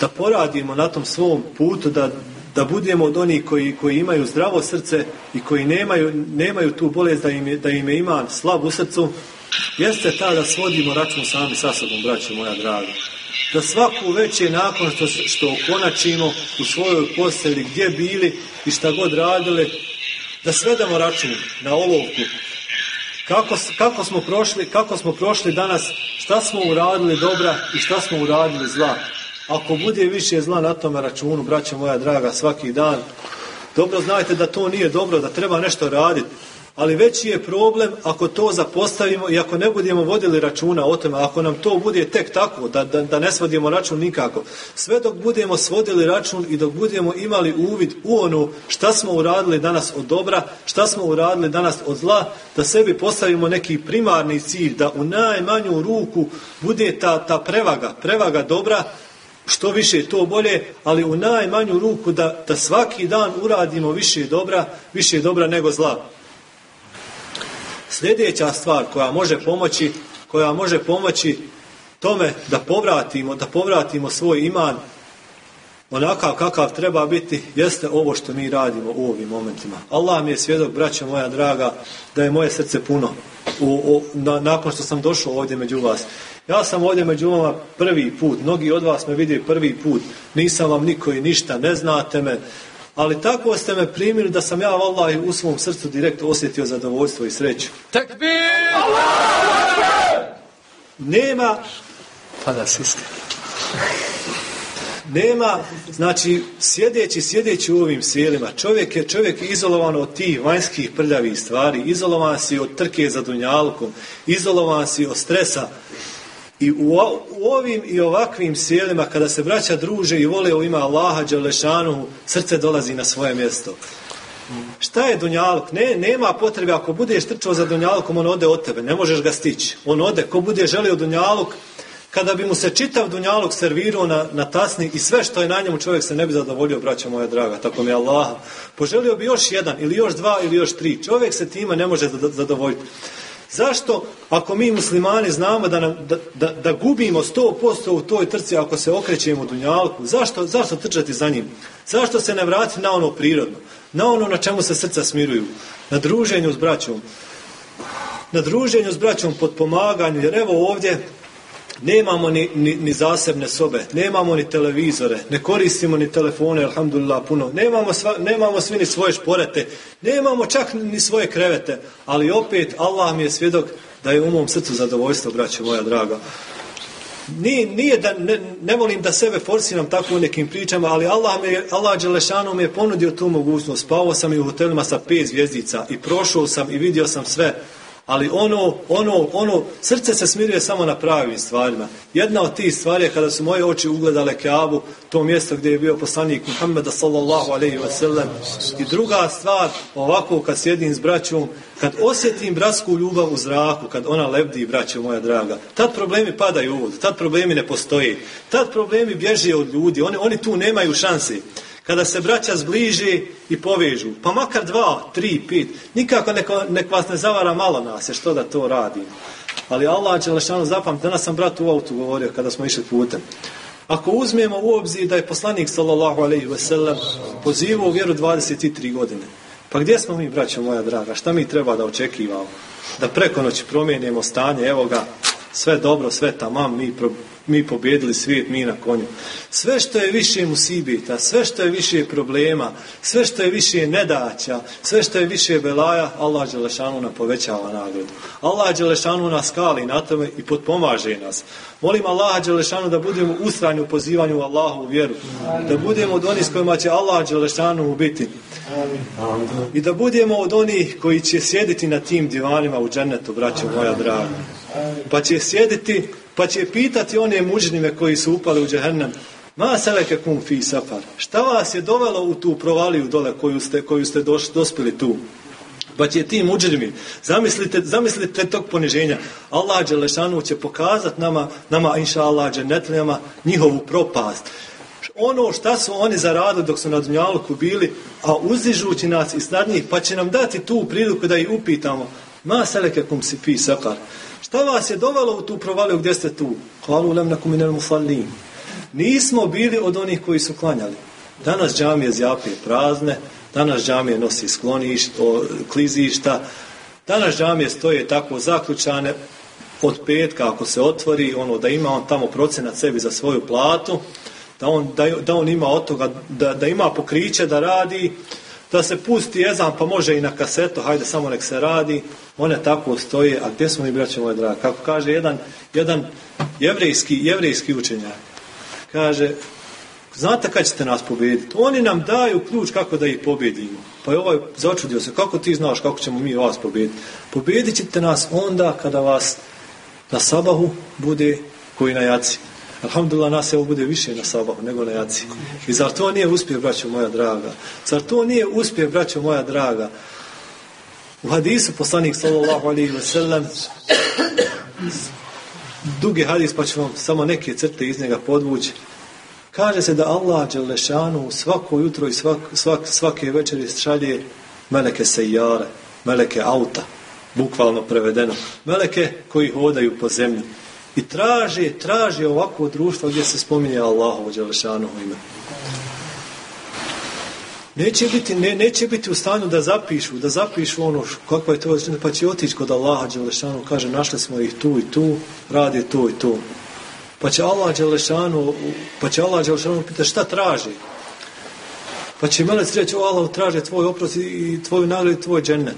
da poradimo na tom svom putu, da, da budemo od onih koji, koji imaju zdravo srce i koji nemaju, nemaju tu bolest da im, je, da im je iman slab u srcu, jeste ta da svodimo račun sami sa sobom, braćo moja draga. Da svaku veće nakon što, što okonačimo u svojoj postelji, gdje bili i šta god radili, da svedemo račun na olovku. Kako, kako, smo prošli, kako smo prošli danas, šta smo uradili dobra i šta smo uradili zla. Ako bude više zla na tome računu, braćo moja draga, svaki dan, dobro znajte da to nije dobro, da treba nešto raditi. Ali veći je problem ako to zapostavimo i ako ne budemo vodili računa o tome, ako nam to bude tek tako, da, da, da ne svodimo račun nikako. Sve dok budemo svodili račun i dok budemo imali uvid u ono šta smo uradili danas od dobra, šta smo uradili danas od zla, da sebi postavimo neki primarni cilj, da u najmanju ruku bude ta, ta prevaga, prevaga dobra, što više to bolje, ali u najmanju ruku da, da svaki dan uradimo više dobra, više dobra nego zla. Sljedeća stvar koja može pomoći, koja može pomoći tome da povratimo, da povratimo svoj iman onakav kakav treba biti, jeste ovo što mi radimo u ovim momentima. Allah mi je svjedok, braća moja draga, da je moje srce puno u, u, na, nakon što sam došao ovdje među vas. Ja sam ovdje među vama prvi put, mnogi od vas me vidi prvi put, nisam vam niko i ništa, ne znate me, ali tako ste me primili da sam ja vallahi u svom srcu direkt osjetio zadovoljstvo i sreću. Nema, Pa da nema, znači, sjedeći, sjedeći u ovim sjelima, čovjek je čovjek je izolovan od tih vanjskih prljavih stvari, izolovan si od trke za dunjalkom, izolovan si od stresa, I u, u ovim i ovakvim sjelima, kada se braća druže i vole u ima Allaha Đalešanu, srce dolazi na svoje mjesto. Šta je Dunjaluk? Ne, nema potrebe, ako budeš trčao za Dunjalukom, on ode od tebe, ne možeš ga stići. On ode, ko bude želio Dunjaluk, kada bi mu se čitav Dunjaluk servirao na, na tasni i sve što je na njemu, čovjek se ne bi zadovoljio, braća moja draga, tako mi je Allah. Poželio bi još jedan, ili još dva, ili još tri. Čovjek se time ne može zado- zadovoljiti. Zašto, ako mi muslimani znamo da, nam, da, da, da gubimo 100% u toj trci ako se okrećemo Dunjalku, zašto, zašto trčati za njim? Zašto se ne vratiti na ono prirodno? Na ono na čemu se srca smiruju? Na druženju s braćom. Na druženju s braćom pod pomaganju, jer evo ovdje Nemamo ni, ni, ni zasebne sobe, nemamo ni televizore, ne koristimo ni telefone, alhamdulillah, puno. Nemamo, sva, nemamo svi ni svoje šporete, nemamo čak ni svoje krevete, ali opet Allah mi je svjedok da je u mom srcu zadovoljstvo, braće moja draga. Nije, nije da, ne, ne volim da sebe forsiram tako u nekim pričama, ali Allah, me, Allah Đelešanu mi je ponudio tu mogućnost. Spavao sam i u hotelima sa pet zvjezdica i prošao sam i vidio sam sve. Ali ono, ono, ono, srce se smiruje samo na pravim stvarima. Jedna od tih stvari je kada su moje oči ugledale Kaabu, to mjesto gdje je bio poslanik Muhammeda sallallahu alaihi wa sallam. I druga stvar, ovako kad sjedim s braćom, kad osjetim bratsku ljubav u zraku, kad ona lebdi, braćo moja draga, tad problemi padaju u vodu, tad problemi ne postoje, tad problemi bježe od ljudi, oni, oni tu nemaju šanse. Kada se braća zbliže i povežu, pa makar dva, tri, pet, nikako neko, nek vas ne zavara malo nas, što da to radi. Ali Allah će lešano zapam, danas sam brat u autu govorio kada smo išli putem. Ako uzmemo u obzir da je poslanik sallallahu alejhi ve sellem pozivao vjeru 23 godine. Pa gdje smo mi, braćo moja draga? Šta mi treba da očekivamo? Da preko noći promijenimo stanje, evo ga, sve dobro, sve tamam, mi, mi pobjedili svijet, mi na konju. Sve što je više musibita, sve što je više problema, sve što je više nedaća, sve što je više belaja, Allah Đelešanu nam povećava nagradu. Allah Đelešanu nas skali na tome i potpomaže nas. Molim Allah Đelešanu da budemo ustrajni u pozivanju Allahu u vjeru. Da budemo od onih s kojima će Allah Đelešanu biti. I da budemo od onih koji će sjediti na tim divanima u džennetu, braćo moja draga. Pa će sjediti, pa će pitati one mužnime koji su upali u džehennem. Ma seleke kum fi safar. Šta vas je dovelo u tu provaliju dole koju ste, koju ste doš, dospili tu? Pa će ti muđrimi, zamislite, zamislite tog poniženja. Allah Đelešanu će pokazat nama, nama inša Allah, dženetlijama, njihovu propast. Ono šta su oni zaradili dok su na Dunjaluku bili, a uzižući nas iznad njih, pa će nam dati tu priliku da ih upitamo. Ma seleke kum si fi sakar. Šta vas je dovelo u tu provaliju gdje ste tu? Kalu lem nakum minel musallin. Nismo bili od onih koji su klanjali. Danas džamije zjape prazne, danas džamije nosi skloništa, klizišta, danas džamije stoje tako zaključane od petka ako se otvori, ono da ima on tamo procenat sebi za svoju platu, da on, da, da on ima od toga, da, da ima pokriće da radi, da se pusti jezan pa može i na kasetu, hajde samo nek se radi, one tako stoje, a gdje smo mi braće moje draga? Kako kaže jedan, jedan jevrejski, jevrejski učenjak, kaže, znate kad ćete nas pobijediti? Oni nam daju ključ kako da ih pobjedimo. Pa je ovaj začudio se, kako ti znaš kako ćemo mi vas pobijediti? Pobijedit ćete nas onda kada vas na sabahu bude koji na jaci. Alhamdulillah, nas evo bude više na sabahu nego na jaci. I zar to nije uspjeh, braćo moja draga? Zar to nije uspjeh, braćo moja draga? U hadisu poslanik sallallahu alaihi ve sellem dugi hadis pa ću vam samo neke crte iz njega podvući kaže se da Allah Đelešanu svako jutro i svak, svak, svake večeri šalje meleke sejare, meleke auta, bukvalno prevedeno, meleke koji hodaju po zemlji i traže, traže ovako društvo gdje se spominje Allahovo Đelešanu ime. neće biti, ne, neće biti u stanju da zapišu, da zapišu ono kakva je to, pa će otići kod Allaha Đelešanu, kaže našli smo ih tu i tu, radi to i to. Pa će Allah Đelešanu, pa će Allah Đelešanu pita šta traži. Pa će melec reći, o Allah, traže tvoj oprost i- i tvoju nagradu i tvoj džennet.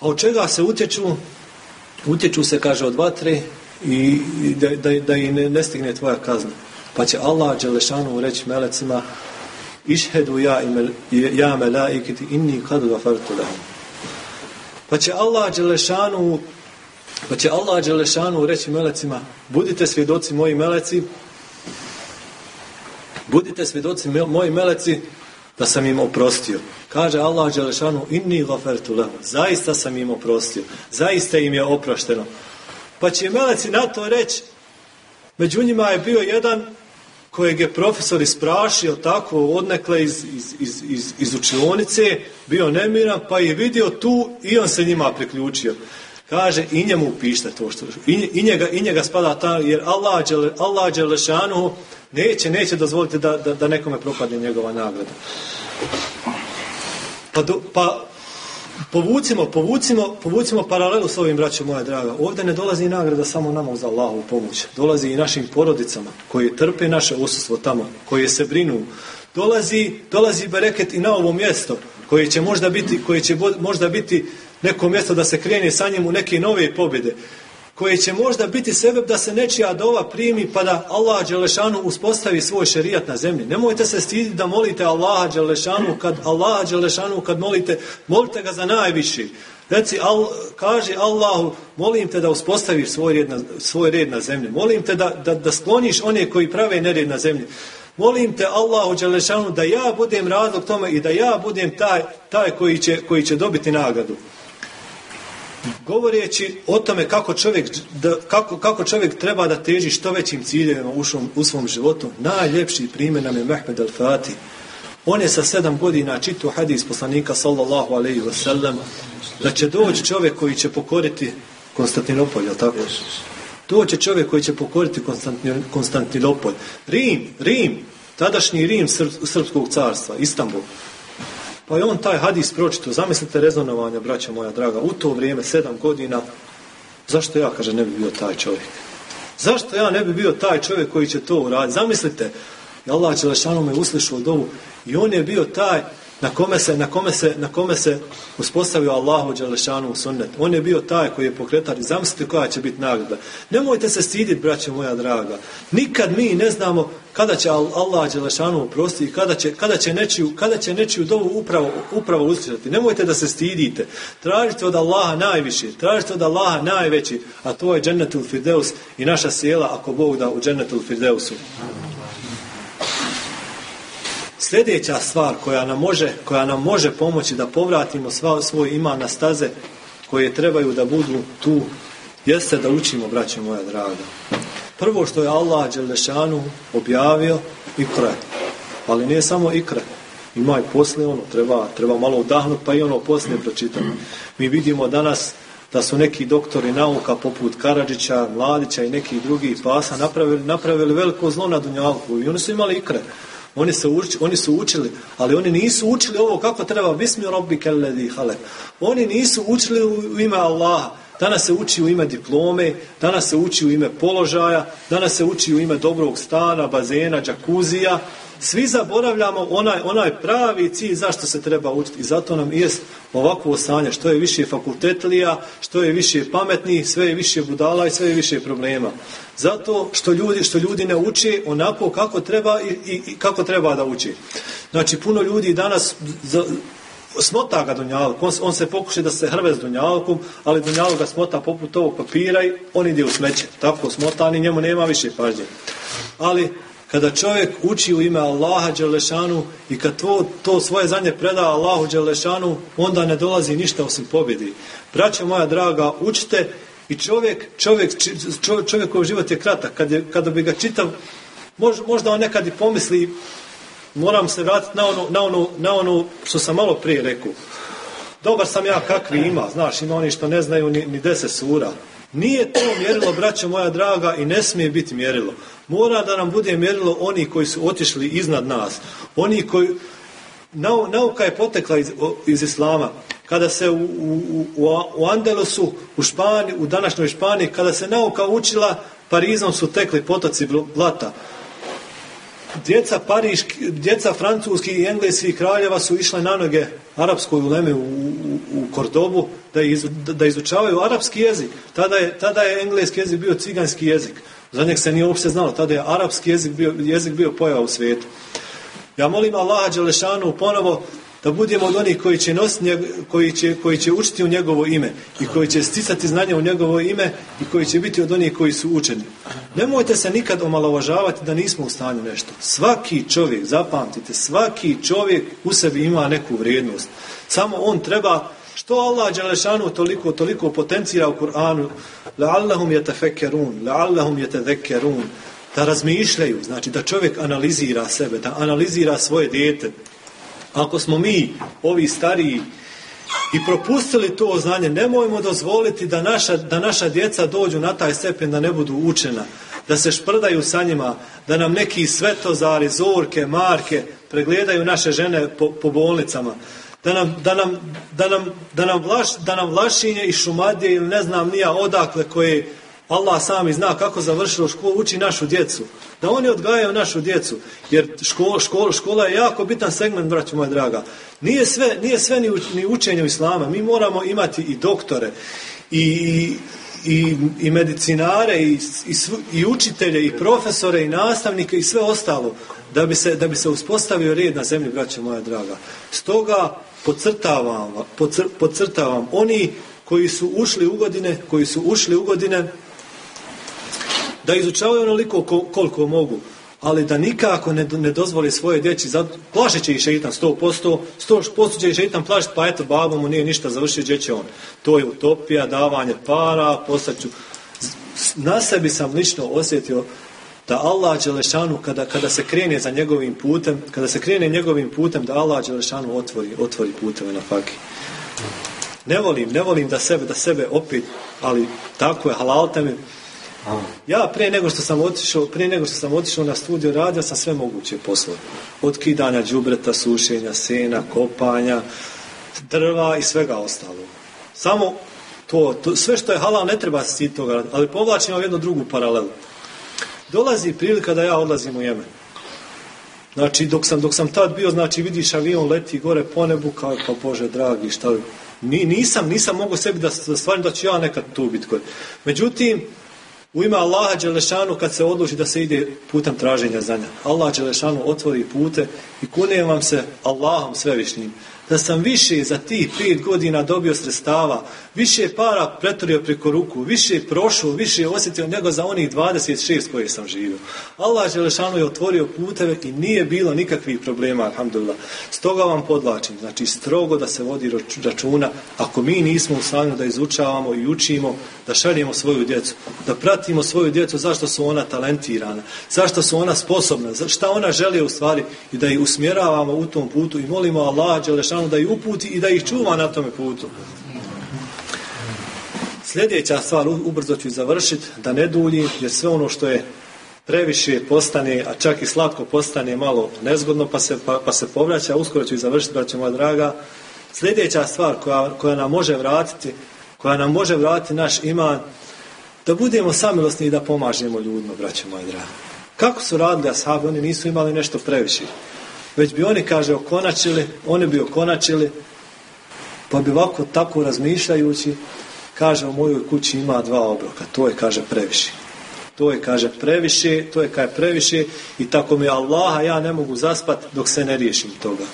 A od čega se utječu? Utječu se, kaže, od vatre i da, da, da i ne, ne stigne tvoja kazna. Pa će Allah Đelešanu reći melecima Išhedu ja, ime, ja melaikiti inni kad gafartu lahum. Pa će Allah Đelešanu pa će Allah Đelešanu reći melecima budite svjedoci moji meleci budite svjedoci moji meleci da sam im oprostio. Kaže Allah Đelešanu inni gafartu lahum. Zaista sam im oprostio. Zaista im je oprošteno. Pa će meleci na to reći među njima je bio jedan kojeg je profesor isprašio tako odnekle iz, iz, iz, iz, iz učionice, bio nemiran, pa je vidio tu i on se njima priključio. Kaže, i njemu pište to što... I, i, njega, i njega spada ta, jer Allah, Allah Đelešanu neće, neće dozvoliti da, da, da nekome propadne njegova nagrada. Pa, do, pa povucimo, povucimo, povucimo paralelu s ovim, braćo moja draga. Ovdje ne dolazi nagrada samo nama za Allahovu pomoć. Dolazi i našim porodicama koji trpe naše usustvo tamo, koji se brinu. Dolazi, dolazi bereket i na ovo mjesto koje će možda biti, koje će možda biti neko mjesto da se krene sa njim u neke nove pobjede koje će možda biti sebe da se nečija dova primi pa da Allah Đelešanu uspostavi svoj šerijat na zemlji. Nemojte se stiditi da molite Allaha Đelešanu kad Allaha Đelešanu kad molite, molite ga za najviši. Reci, al, kaže Allahu, molim te da uspostaviš svoj red na, svoj red na zemlji. Molim te da, da, da skloniš one koji prave nered na zemlji. Molim te Allahu Đelešanu da ja budem razlog tome i da ja budem taj, taj koji, će, koji će dobiti nagradu govoreći o tome kako čovjek, da, kako, kako čovjek treba da teži što većim ciljevima u, šom, u svom životu, najljepši primjer nam je Mehmed al-Fatih. On je sa sedam godina čitao hadis poslanika sallallahu alaihi wa sallam da će doći čovjek koji će pokoriti Konstantinopolj, je tako? Doće čovjek koji će pokoriti Konstantin- Konstantinopolj. Rim, Rim, tadašnji Rim Srp- Srpskog carstva, Istanbul. Pa je on taj hadis pročito. Zamislite rezonovanja, braća moja draga, u to vrijeme, sedam godina, zašto ja, kaže, ne bi bio taj čovjek? Zašto ja ne bi bio taj čovjek koji će to uraditi? Zamislite, Allah Đelešanu me uslišao dovu i on je bio taj na kome se, na kome se, na kome se uspostavio Allahu Đelešanu u sunnet. On je bio taj koji je pokretar i zamislite koja će biti nagrada. Nemojte se stiditi, braće moja draga. Nikad mi ne znamo kada će Al- Allah Đelešanu oprostiti i kada će, kada će nečiju, kada će nečiju dovu upravo, upravo uslišati. Nemojte da se stidite. Tražite od Allaha najviše, tražite od Allaha najveći, a to je Džennetul Firdeus i naša sjela, ako Bog da, u Džennetul Firdeusu. Sljedeća stvar koja nam može, koja nam može pomoći da povratimo sva, svoj iman na staze koje trebaju da budu tu, jeste da učimo, braće moja draga. Prvo što je Allah Đelešanu objavio, ikra. Ali nije samo ikra. Ima i poslije ono, treba, treba malo udahnuti, pa i ono poslije pročitati. Mi vidimo danas da su neki doktori nauka poput Karadžića, Mladića i nekih drugih pasa napravili, napravili veliko zlo na Dunjalku i oni su imali ikre. Oni, se uči, oni su učili, ali oni nisu učili ovo kako treba bismi robbi kelledi halek. Oni nisu učili u ime Allaha. Danas se uči u ime diplome, danas se uči u ime položaja, danas se uči u ime dobrog stana, bazena, džakuzija. Svi zaboravljamo onaj, onaj pravi cilj zašto se treba učiti. I zato nam jest ovakvo stanje. Što je više fakultetlija, što je više pametni, sve je više budala i sve je više problema. Zato što ljudi, što ljudi ne uče onako kako treba i, i, i kako treba da uči. Znači, puno ljudi danas za, smota ga Dunjaluk, on, on se pokuša da se hrve s Dunjalukom, ali Dunjaluk ga smota poput ovog papira i on ide u smeće. Tako smota, ni njemu nema više pažnje. Ali kada čovjek uči u ime Allaha Đelešanu i kad to, to svoje znanje preda Allahu Đelešanu, onda ne dolazi ništa osim pobjedi. Braćo moja draga, učite i čovjek, čovjek, čovjek, čovjekov život je kratak. Kad je, kada bi ga čitav, mož, možda on nekad i pomisli moram se vratiti na ono, na, ono, na ono što sam malo prije rekao. Dobar sam ja kakvi ima, znaš, ima oni što ne znaju ni, ni deset sura. Nije to mjerilo, braćo moja draga, i ne smije biti mjerilo. Mora da nam bude mjerilo oni koji su otišli iznad nas. Oni koji... Nau- Nauka je potekla iz, iz Islama. Kada se u, u, u, u Andalusu, u Španiji, u današnjoj Španiji, kada se nauka učila, Parizom su tekli potoci blata. Djeca pariški, djeca francuskih i engleskih kraljeva su išle na noge arapskoj uleme u, u, u Kordobu da, da izučavaju arapski jezik. Tada je, tada je engleski jezik bio ciganski jezik. Za njeg se nije uopće znalo. Tada je arapski jezik bio, jezik bio pojava u svijetu. Ja molim Allaha Đelešanu ponovo da budemo od onih koji će, nositi, koji, će, koji će učiti u njegovo ime i koji će sticati znanje u njegovo ime i koji će biti od onih koji su učeni. Nemojte se nikad omalovažavati da nismo u stanju nešto. Svaki čovjek, zapamtite, svaki čovjek u sebi ima neku vrijednost. Samo on treba što Allah Đelešanu toliko, toliko potencira u Kur'anu la'allahum yatafakkarun, la'allahum yatadhakkarun da razmišljaju, znači da čovjek analizira sebe, da analizira svoje dijete. Ako smo mi, ovi stariji, i propustili to znanje, nemojmo dozvoliti da naša, da naša djeca dođu na taj stepen da ne budu učena, da se šprdaju sa njima, da nam neki svetozari, zorke, marke pregledaju naše žene po, po bolnicama, da nam, da nam, da nam, da nam, vlaš, da nam vlašinje i šumadije ili ne znam nija odakle koje Allah sami zna kako završilo školu, uči našu djecu. Da oni odgajaju našu djecu. Jer škola, škola, škola je jako bitan segment, braćo moja draga. Nije sve, nije sve ni, ni učenje u islama. Mi moramo imati i doktore, i, i, i medicinare, i, i, i učitelje, i profesore, i nastavnike, i sve ostalo. Da bi se, da bi se uspostavio red na zemlji, braćo moja draga. Stoga podcrtavam, podcr, podcrtavam oni koji su ušli u godine, koji su ušli u godine da izučavaju onoliko ko- koliko mogu, ali da nikako ne, ne dozvoli svoje djeci, plašit će ih šeitan 100%, 100% će ih šeitan plašiti, pa eto, babo mu nije ništa završio, gdje će on. To je utopija, davanje para, postaću. Na sebi sam lično osjetio da Allah Đelešanu, kada, kada se krene za njegovim putem, kada se krene njegovim putem, da Allah Đelešanu otvori, otvori puteve na faki. Ne volim, ne volim da sebe, da sebe opet, ali tako je, halalte mi. Ja prije nego što sam otišao, prije nego što sam otišao na studiju radio sam sve moguće poslove. Od kidanja đubreta, sušenja, sena, kopanja, drva i svega ostalog. Samo to, to, sve što je halal ne treba stiditi toga ali povlačim vam jednu drugu paralelu. Dolazi prilika da ja odlazim u Jemen. Znači, dok sam, dok sam tad bio, znači, vidiš avion leti gore po nebu, kao, pa Bože dragi, šta... Ni, nisam, nisam mogao sebi da, da stvarim da ću ja nekad tu biti. Međutim, u ime Allaha Đelešanu kad se odluči da se ide putem traženja znanja. Allah Đelešanu otvori pute i kunem vam se Allahom svevišnjim. Da sam više za tih pet godina dobio sredstava, više para pretorio preko ruku, više prošao, više osjetio nego za onih 26 koje sam živio. Allah Đelešanu je otvorio puteve i nije bilo nikakvih problema, alhamdulillah. Stoga vam podlačim, znači strogo da se vodi rač- računa, ako mi nismo u stanju da izučavamo i učimo, da šaljemo svoju djecu, da pratimo svoju djecu, zašto su ona talentirana, zašto su ona sposobna, šta ona želi u stvari i da ih usmjeravamo u tom putu i molimo Allah Đelešanu da ih uputi i da ih čuva na tome putu. Sljedeća stvar, ubrzo ću završiti, da ne duljim, jer sve ono što je previše postane, a čak i slatko postane malo nezgodno, pa se, pa, pa se povraća, uskoro ću i završiti, braćo moja draga. Sljedeća stvar koja, koja nam može vratiti, koja nam može vratiti naš iman, da budemo samilosni i da pomažemo ljudima, braćo moja draga. Kako su radili ashabi, oni nisu imali nešto previše. Već bi oni, kaže, okonačili, oni bi okonačili, pa bi ovako tako razmišljajući, kaže, u mojoj kući ima dva obroka, to je, kaže, previše. To je, kaže, previše, to je, kaže, previše i tako mi Allaha ja ne mogu zaspat dok se ne riješim toga.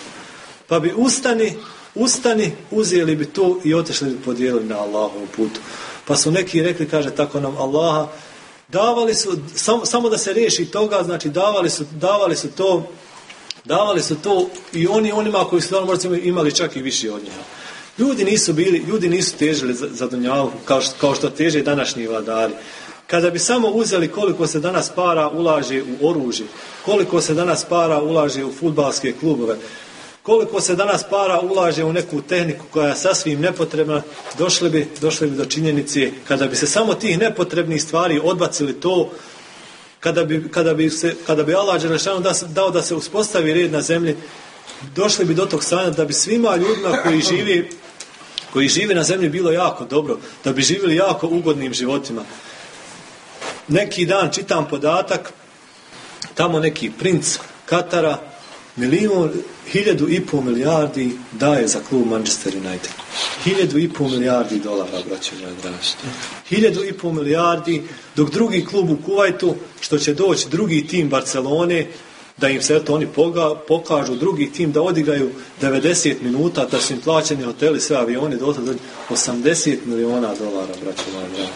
Pa bi ustani, ustani, uzeli bi to i otišli bi podijelili na Allahovom putu. Pa su neki rekli, kaže, tako nam Allaha, davali su, samo, samo da se riješi toga, znači davali su, davali su to, davali su to i oni onima koji su možda imali čak i više od njega. Ljudi nisu bili, ljudi nisu težili za, za dunjalu kao kao što teže današnji vladari. Kada bi samo uzeli koliko se danas para ulaže u oružje, koliko se danas para ulaže u futbalske klubove, Koliko se danas para ulaže u neku tehniku koja je sasvim nepotrebna, došli bi, došli bi do činjenice kada bi se samo tih nepotrebnih stvari odbacili to, kada bi, kada bi, se, kada bi Allah dao da se uspostavi red na zemlji, došli bi do tog stanja da bi svima ljudima koji živi koji žive na zemlji bilo jako dobro, da bi živjeli jako ugodnim životima. Neki dan čitam podatak, tamo neki princ Katara, milijun, hiljadu i pol milijardi daje za klub Manchester United. Hiljadu i pol milijardi dolara, braće moje draži. Hiljadu i pol milijardi, dok drugi klub u Kuvajtu, što će doći drugi tim Barcelone, da im se eto oni poga, pokažu drugi tim da odigraju 90 minuta, da su im plaćeni hoteli, sve avioni, do 80 miliona dolara, braće moje draži.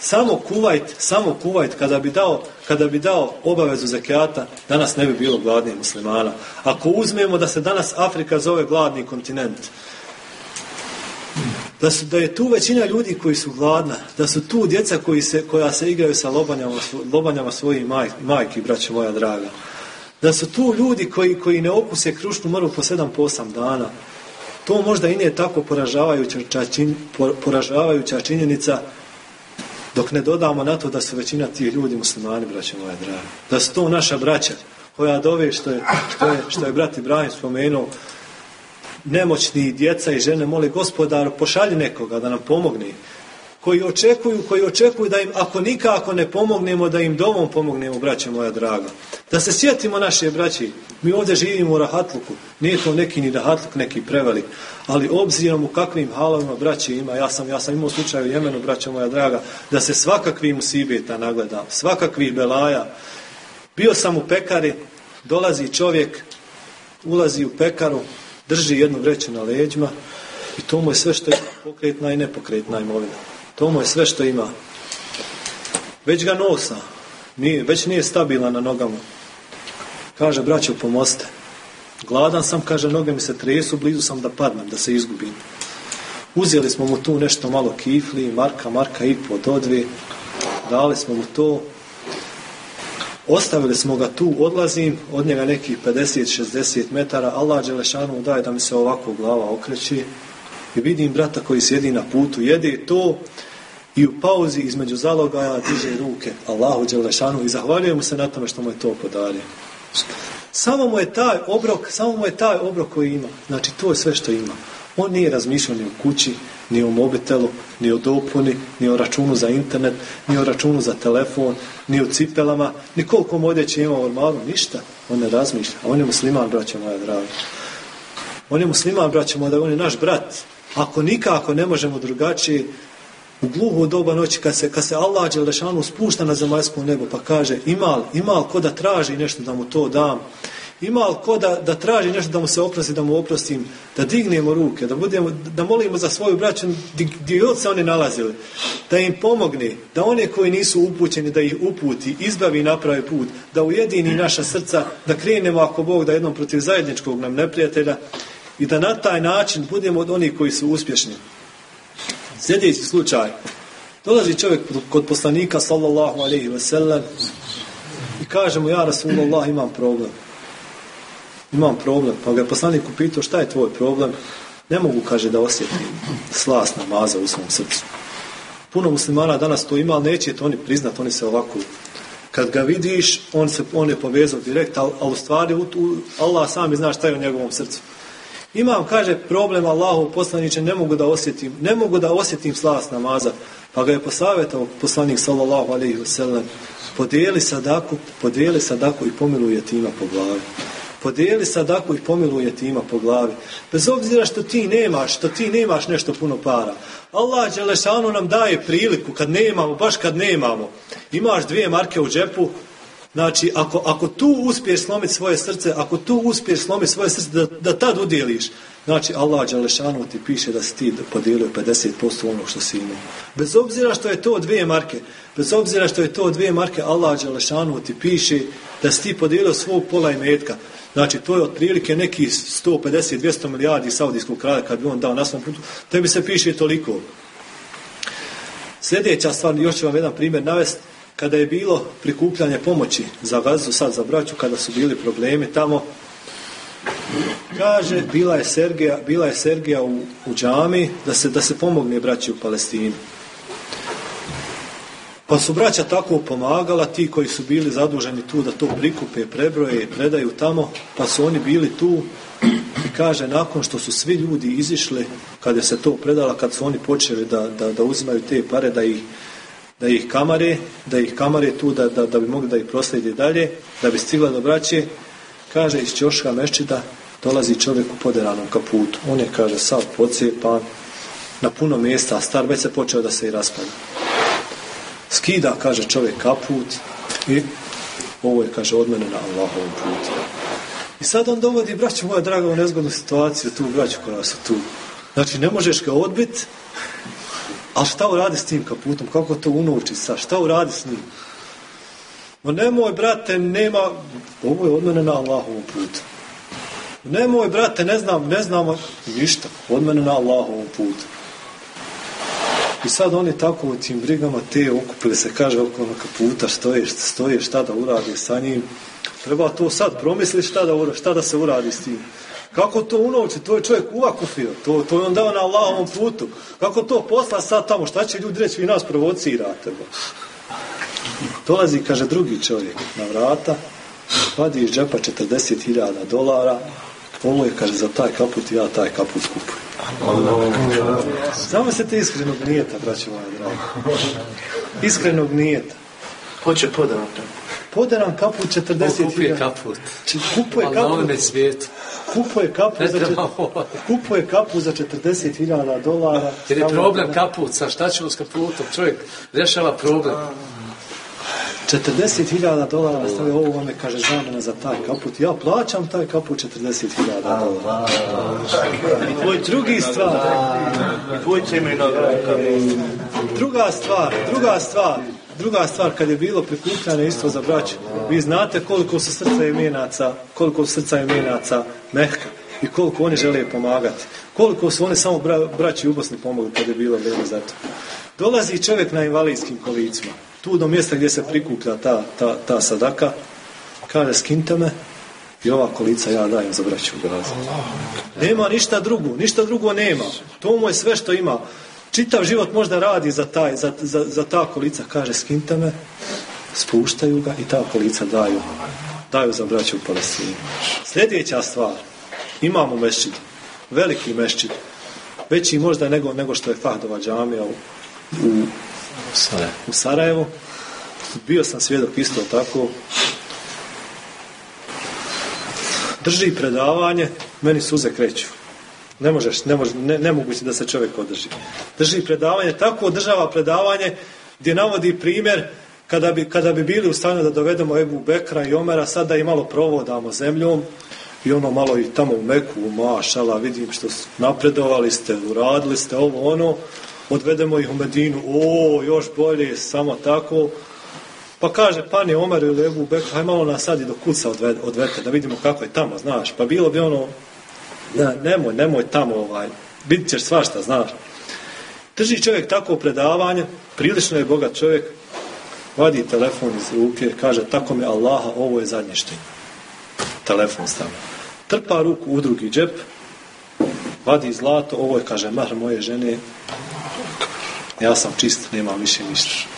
Samo Kuvajt, samo Kuvajt kada bi dao, kada bi dao obavezu zekijata, danas ne bi bilo gladnih muslimana. Ako uzmemo da se danas Afrika zove gladni kontinent, da, su, da je tu većina ljudi koji su gladna, da su tu djeca koji se, koja se igraju sa lobanjama, lobanjama svojih maj, majki, braće moja draga. Da su tu ljudi koji, koji ne okuse krušnu mrvu po sedam, po osam dana. To možda i nije tako poražavajuća, poražavajuća činjenica dok ne dodamo na to da su većina tih ljudi muslimani, braće moja draga. Da su to naša braća koja dove što je, što je, što je brat Ibrahim spomenuo, nemoćni djeca i žene mole gospodaru pošalji nekoga da nam pomogne koji očekuju, koji očekuju da im ako nikako ne pomognemo, da im dovom pomognemo, braće moja draga. Da se sjetimo naše braći. Mi ovdje živimo u Rahatluku. Nije to neki ni Rahatluk, neki prevelik. Ali obzirom u kakvim halovima braće ima, ja sam, ja sam imao slučaj u Jemenu, braće moja draga, da se svakakvim musibeta nagleda, svakakvih belaja. Bio sam u pekari, dolazi čovjek, ulazi u pekaru, drži jednu vreću na leđima i to mu je sve što je pokretna i nepokretna imovina. To mu je sve što ima. Već ga nosa. Nije, već nije stabilan na nogama. Kaže, braćo, pomoste. Gladan sam, kaže, noge mi se tresu, blizu sam da padnem, da se izgubim. Uzeli smo mu tu nešto malo kifli, marka, marka i po do. Dali smo mu to. Ostavili smo ga tu, odlazim, od njega nekih 50-60 metara. Allah Đelešanu daje da mi se ovako glava okreći. I vidim brata koji sjedi na putu, jede to i u pauzi između zalogaja diže ruke Allahu Đelešanu i zahvaljuje mu se na tome što mu je to podario. Samo mu je taj obrok, samo mu je taj obrok koji ima. Znači, to je sve što ima. On nije razmišljao ni o kući, ni o mobitelu, ni o dopuni, ni o računu za internet, ni o računu za telefon, ni o cipelama, ni koliko mu odjeće ima u ormalu, ništa. On ne razmišlja. On je musliman, braća moja draga. On je musliman, braća moja on je naš brat. Ako nikako ne možemo drugačije, u gluhu doba noći kad se, kad se Allah Đelešanu spušta na zemaljsko nebo pa kaže imal, imal ko da traži nešto da mu to dam? Imal ko da, da traži nešto da mu se oprosti, da mu oprostim da dignemo ruke, da, budemo, da molimo za svoju braću gdje god se oni nalazili da im pomogne da one koji nisu upućeni da ih uputi izbavi i napravi put da ujedini naša srca da krenemo ako Bog da jednom protiv zajedničkog nam neprijatelja i da na taj način budemo od onih koji su uspješni Sljedeći slučaj. Dolazi čovjek kod poslanika sallallahu alaihi ve sellem i kaže mu ja Rasulullah imam problem. Imam problem. Pa ga je poslanik upitao šta je tvoj problem? Ne mogu, kaže, da osjetim slas namaza u svom srcu. Puno muslimana danas to ima, ali neće to oni priznat, oni se ovako kad ga vidiš, on se on je povezao direkt, ali, u stvari Allah sam zna šta je u njegovom srcu. Imam, kaže, problem Allahu poslaniče, ne mogu da osjetim, ne mogu da osjetim slas namaza. Pa ga je posavjetao poslanik sallallahu alaihi wasallam, podijeli sadaku, podijeli sadaku i pomiluje tima po glavi. Podijeli sadaku i pomiluje tima po glavi. Bez obzira što ti nemaš, što ti nemaš nešto puno para. Allah Đelešanu nam daje priliku kad nemamo, baš kad nemamo. Imaš dvije marke u džepu, Znači, ako, ako tu uspiješ slomiti svoje srce, ako tu uspiješ slomiti svoje srce, da, da tad udjeliš, znači Allah Đalešanu ti piše da si ti podijelio 50% onog što si imao. Bez obzira što je to dvije marke, bez obzira što je to dvije marke, Allah Đalešanu ti piše da si ti podijelio svog pola i metka. Znači, to je otprilike neki 150-200 milijardi saudijskog kraja kad bi on dao na svom putu, tebi se piše toliko. Sljedeća stvar, još ću vam jedan primjer navesti, kada je bilo prikupljanje pomoći za gazu, sad za braću, kada su bili problemi tamo, Kaže, bila je Sergija, bila je Sergija u, u džami da se, da se pomogne braći u Palestini. Pa su braća tako pomagala, ti koji su bili zaduženi tu da to prikupe, prebroje i predaju tamo, pa su oni bili tu i kaže, nakon što su svi ljudi izišli, kad je se to predala, kad su oni počeli da, da, da uzimaju te pare, da ih, da ih kamare, da ih kamare tu, da, da, da bi mogli da ih proslijedi dalje, da bi stigla do braće, kaže, iz Ćoška Meščida dolazi čovjek u poderanom kaputu. On je, kaže, sav pocijepan, na puno mjesta, a star već se počeo da se i raspada. Skida, kaže čovjek, kaput i ovo je, kaže, od mene na Allahovom putu. I sad on dovodi, braću moja draga, u nezgodnu situaciju, tu braću koja su tu. Znači, ne možeš ga odbit, ali šta uradi s tim kaputom? Kako to unuči sad? Šta uradi s njim? Ma nemoj, brate, nema... Ovo je od mene na Allahovom putu. Nemoj, brate, ne znam, ne znam, ništa. Od mene na Allahovom putu. I sad oni tako u tim brigama te okupili se, kaže oko onoga puta, stoje, stoje, šta da uradi sa njim. Treba to sad promisliti šta da, šta da se uradi s tim. Kako to unovči, to je čovjek uvakufio, to, to je on dao na Allahovom putu. Kako to posla sad tamo, šta će ljudi reći, vi nas provocirate. Dolazi, kaže, drugi čovjek na vrata, vadi iz džepa 40.000 dolara, ovo je, kaže, za taj kaput, ja taj kaput kupujem. Samo se te iskrenog nijeta, braće moja draga. Iskrenog nijeta. Hoće podavan Poderan kaput 40.000. Kupuje kaput. Kupuje Ali na kaput, ovome svijetu. kupuje kaput Ne za, kupuje kaput za 40.000 dolara. Jer je problem kaput, sa šta ćemo s kaputom? Čovjek rješava problem. 40.000 dolara stavlja ovo vam je, kaže, zamena za taj kaput. Ja plaćam taj kaput 40.000 dolara. I tvoj drugi stvar, Dvojice imaju nagradu. druga stvar, druga stvar, druga stvar, kad je bilo prikupljanje isto za braću, vi znate koliko su srca imenaca, koliko su srca imenaca mehka i koliko oni žele pomagati. Koliko su oni samo bra, braći u Bosni pomogli kad je bilo vrijeme za to. Dolazi čovjek na invalidskim kolicima, tu do mjesta gdje se prikuplja ta, ta, ta sadaka, kaže skinte me i ova kolica ja dajem za braću u Gazi. Nema ništa drugo, ništa drugo nema. To mu je sve što ima. Čitav život možda radi za, taj, za, za, za ta kolica, kaže skinte me, spuštaju ga i ta kolica daju, daju za braću u Palestini. Sljedeća stvar, imamo mešćid, veliki mešćid, veći možda nego, nego što je Fahdova džamija u, u, u Sarajevu. Bio sam svjedok isto tako. Drži predavanje, meni suze kreću. Ne možeš, ne može, ne, nemoguće da se čovjek održi. Drži predavanje, tako održava predavanje gdje navodi primjer kada bi, kada bi bili u stanju da dovedemo Ebu Bekra i Omera, sad da i malo provodamo zemljom i ono malo i tamo u Meku, u Mašala, vidim što su napredovali ste, uradili ste ovo ono, odvedemo ih u Medinu, o, još bolje, samo tako. Pa kaže, pani Omer ili Ebu Bekra, haj malo nas sad i do kuca odvede, odvete, da vidimo kako je tamo, znaš. Pa bilo bi ono, ne, nemoj, nemoj tamo, ovaj, bit ćeš svašta, znaš. Drži čovjek tako predavanje, prilično je bogat čovjek, vadi telefon iz ruke, kaže, tako mi Allaha, ovo je zadnje što. Telefon stavlja. Trpa ruku u drugi džep, vadi zlato, ovo je, kaže, mahr moje žene, ja sam čist, nemam više ništa.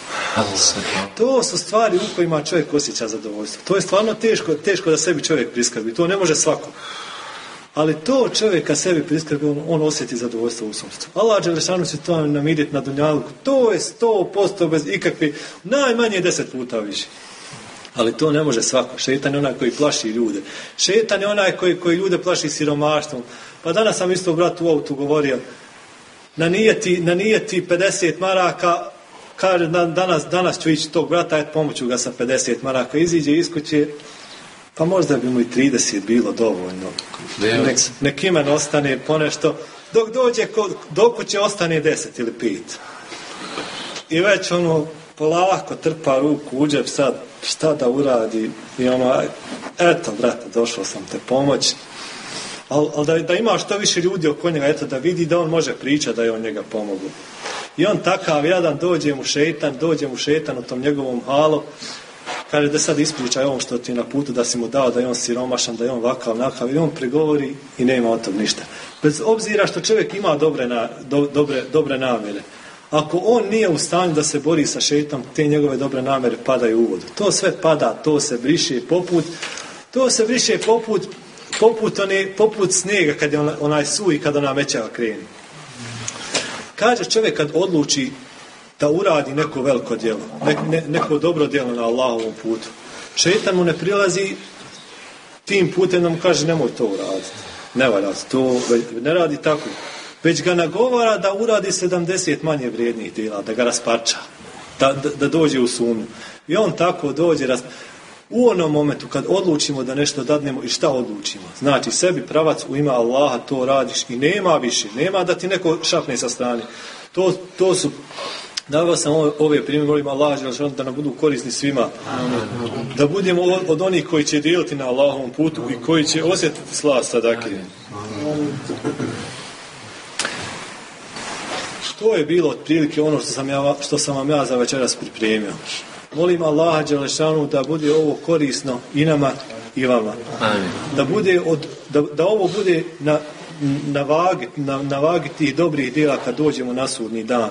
To su stvari u kojima čovjek osjeća zadovoljstvo. To je stvarno teško, teško da sebi čovjek priskrbi. To ne može svako. Ali to čovjek kad sebi priskrbi, on, on osjeti zadovoljstvo u srcu. Allah Đelešanu će to namiriti na dunjalku. To je sto posto bez ikakve, najmanje deset puta više. Ali to ne može svako. Šetan je onaj koji plaši ljude. Šetan je onaj koji, koji ljude plaši siromaštvom. Pa danas sam isto brat u autu govorio, na nijeti, na nijeti 50 maraka, kaže dan, danas, danas ću ići tog brata, et pomoću ga sa 50 maraka, iziđe iz kuće, pa možda bi mu i 30 bilo dovoljno. Nek, nek imen ostane ponešto, dok dođe kod, do kuće ostane 10 ili 5. I već ono, polako trpa ruku u džep sad, šta da uradi, i ono, eto, brate, došao sam te pomoći, ali al da, da ima što više ljudi oko njega, eto da vidi da on može pričati da je on njega pomogu. I on takav jadan dođe mu šetan, dođe mu šetan u tom njegovom halu kaže da sad ispričaj ovom što ti je na putu, da si mu dao, da je on siromašan, da je on vakav, nakav, i on pregovori i nema od tog ništa. Bez obzira što čovjek ima dobre, na, do- dobre, dobre namjere, ako on nije u stanju da se bori sa šeitom, te njegove dobre namjere padaju u vodu. To sve pada, to se briše poput, to se briše poput, poput, one, poput snijega kad je ona- onaj suj kada ona mećava kreni. Kaže čovjek kad odluči da uradi neko veliko djelo, ne, ne- neko dobro djelo na Allahovom putu. Šeitan mu ne prilazi tim putem da mu kaže nemoj to uraditi. Ne valja to ne radi tako. Već ga nagovara da uradi 70 manje vrijednih djela, da ga rasparča, da, da, da dođe u sumnju. I on tako dođe, ras... u onom momentu kad odlučimo da nešto dadnemo i šta odlučimo, znači sebi pravac u ime Allaha to radiš i nema više, nema da ti neko šapne sa strane. To, to su Davao sam ove, ove primjer, molim Allah da nam budu korisni svima. Da budemo od, od onih koji će dijeliti na Allahovom putu i koji će osjetiti slast sadake. To je bilo otprilike ono što sam, ja, što sam vam ja za večeras pripremio. Molim Allaha Đelešanu da bude ovo korisno i nama i vama. Da, bude od, da, da ovo bude na, na, vagi, na, na vagi tih dobrih djela kad dođemo na sudni dan.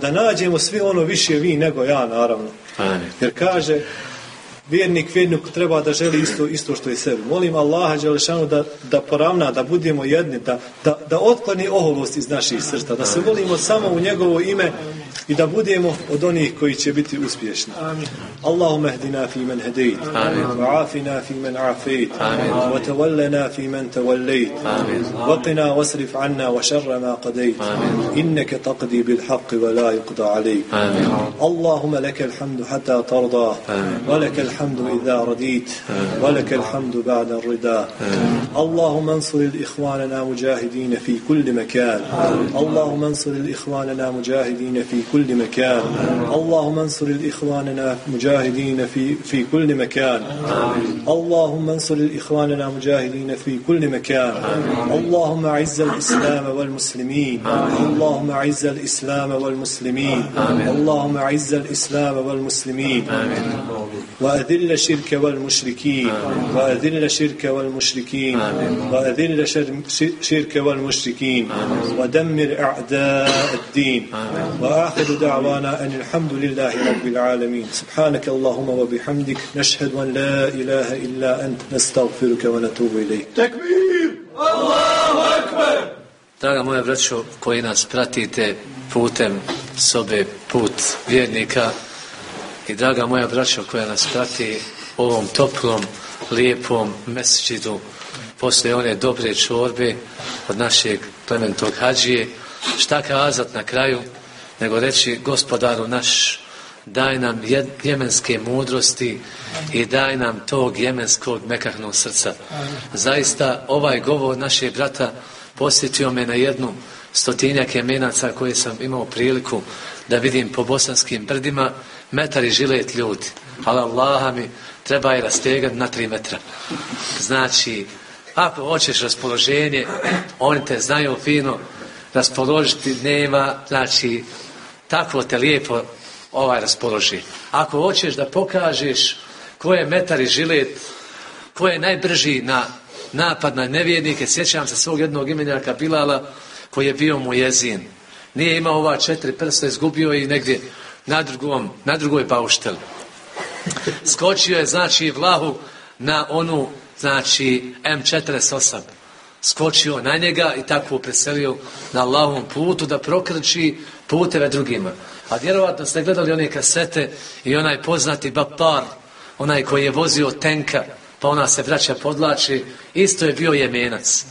Da nađemo sve ono više vi nego ja, naravno. Amin. Jer kaže, vjernik vjernik treba da želi isto, isto što i sebi. Molim Allaha Đelešanu da, da poravna, da budemo jedni, da, da, da otkloni oholost iz naših srca, da se volimo samo u njegovo ime i da budemo od onih koji će biti uspješni. Allahumma hdina fi man hedejt, wa afina fi man afejt, wa tawallana fi man tawallejt, wa qina wasrif anna wa šarra ma qadejt, inneke taqdi bil haqqi wa la yuqda alejk. اللهم لك الحمد حتى ترضى ولك الحمد إذا رديت ولك الحمد بعد الرضا اللهم انصر الإخواننا مجاهدين في كل مكان اللهم انصر الإخواننا مجاهدين كل مكان. اللهم انصر الإخواننا مجاهدين في في كل مكان. اللهم انصر الإخواننا مجاهدين في كل مكان. اللهم أعز الإسلام والمسلمين. اللهم أعز الإسلام والمسلمين. اللهم أعز الإسلام والمسلمين. وأذل الشرك والمشركين. وأذل الشرك والمشركين. وأذل شر- ش- شرك والمشركين ودمر أعداء الدين. وآخر دعوانا أن الحمد لله رب العالمين. سبحانك اللهم وبحمدك نشهد أن لا إله إلا أنت. نستغفرك ونتوب إليك. Draga moja braćo koji nas pratite putem sobe put vjernika i draga moja braćo koja nas prati ovom toplom, lijepom mesčidu posle one dobre čorbe od našeg plementog hađije, šta kazat na kraju nego reći gospodaru naš daj nam jemenske mudrosti i daj nam tog jemenskog mekahnog srca. Zaista ovaj govor našeg brata posjetio me na jednu stotinjak jemenaca koje sam imao priliku da vidim po bosanskim brdima, metar i žilet ljudi. Ali Allaha mi treba je rastegati na tri metra. Znači, ako hoćeš raspoloženje, oni te znaju fino raspoložiti, nema, znači, tako te lijepo ovaj raspoloži. Ako hoćeš da pokažeš ko je metar i žilet, ko je najbrži na napad na nevjernike, sjećam se svog jednog imenjaka Bilala koji je bio mu jezin. Nije imao ova četiri prsta, izgubio i negdje na, drugom, na drugoj baušteli. Skočio je, znači, vlahu na onu, znači, M48. Skočio na njega i tako preselio na Allahovom putu da prokrči puteve drugima. A vjerovatno ste gledali one kasete i onaj poznati Bapar, onaj koji je vozio tenka, pa ona se vraća podlači, isto je bio jemenac.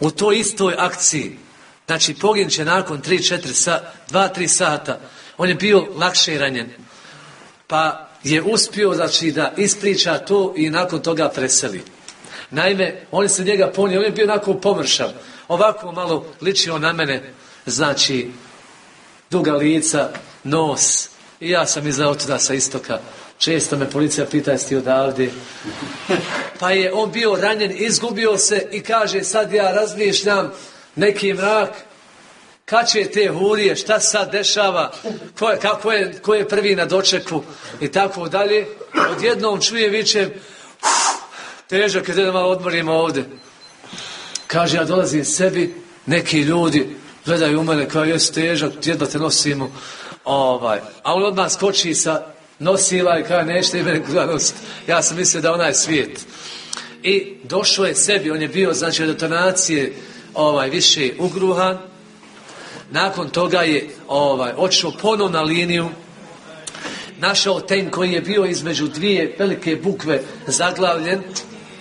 U toj istoj akciji, znači pogin će nakon 3-4 sata, 2-3 sata, on je bio lakše ranjen. Pa je uspio znači, da ispriča to i nakon toga preseli. Naime, oni se njega ponio, on je bio onako pomršav. Ovako malo ličio na mene, znači, duga lica, nos. I ja sam iz otuda sa istoka. Često me policija pita jesi ti odavde. Pa je on bio ranjen, izgubio se i kaže sad ja razmišljam neki mrak kad će te hurije, šta sad dešava, ko je, kako je, ko je prvi na dočeku i tako dalje. Odjednom čuje vičem, težak je da malo odmorimo ovde. Kaže, ja dolazim sebi, neki ljudi gledaju u mene kao jes težak, jedva te nosimo. Ovaj. A on odmah skoči sa nosila i kaže, nećete i mene. Ja sam mislio da ona je svijet. I došao je sebi, on je bio, znači, od detonacije ovaj, više ugruhan. Nakon toga je ovaj, otišao ponovno na liniju, našao ten koji je bio između dvije velike bukve zaglavljen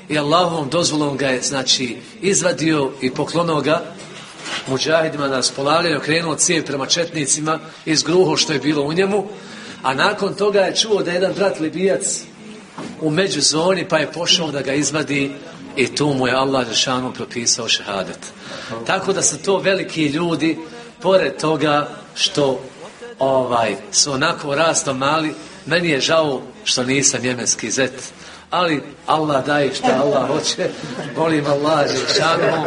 i Allahovom dozvolom ga je znači izvadio i poklonuo ga. Muđahidima na raspolaganje, okrenuo cijev prema četnicima iz gruho što je bilo u njemu, a nakon toga je čuo da je jedan brat Libijac u međuzoni pa je pošao da ga izvadi i tu mu je Allah Žešanu propisao šehadet. Tako da su to veliki ljudi, pored toga što ovaj su onako rastom mali, meni je žao što nisam jemenski zet. Ali Allah daje što Allah hoće. Molim Allah Žešanu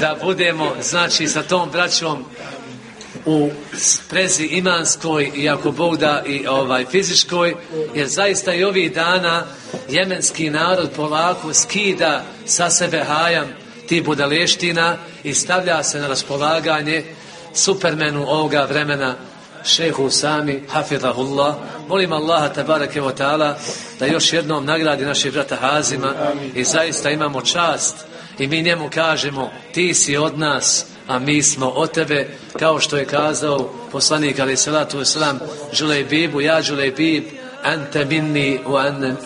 da budemo, znači, sa tom braćom u sprezi imanskoj i ako Bog da i ovaj fizičkoj jer zaista i ovih dana jemenski narod polako skida sa sebe hajam ti budaleština i stavlja se na raspolaganje supermenu ovoga vremena šehu sami, hafidahullah. Molim Allaha tabarake wa ta'ala da još jednom nagradi naših brata Hazima i zaista imamo čast i mi njemu kažemo ti si od nas a mi smo od tebe. Kao što je kazao poslanik ali salatu wasalam Đulejbibu, ja Đulejbib ante minni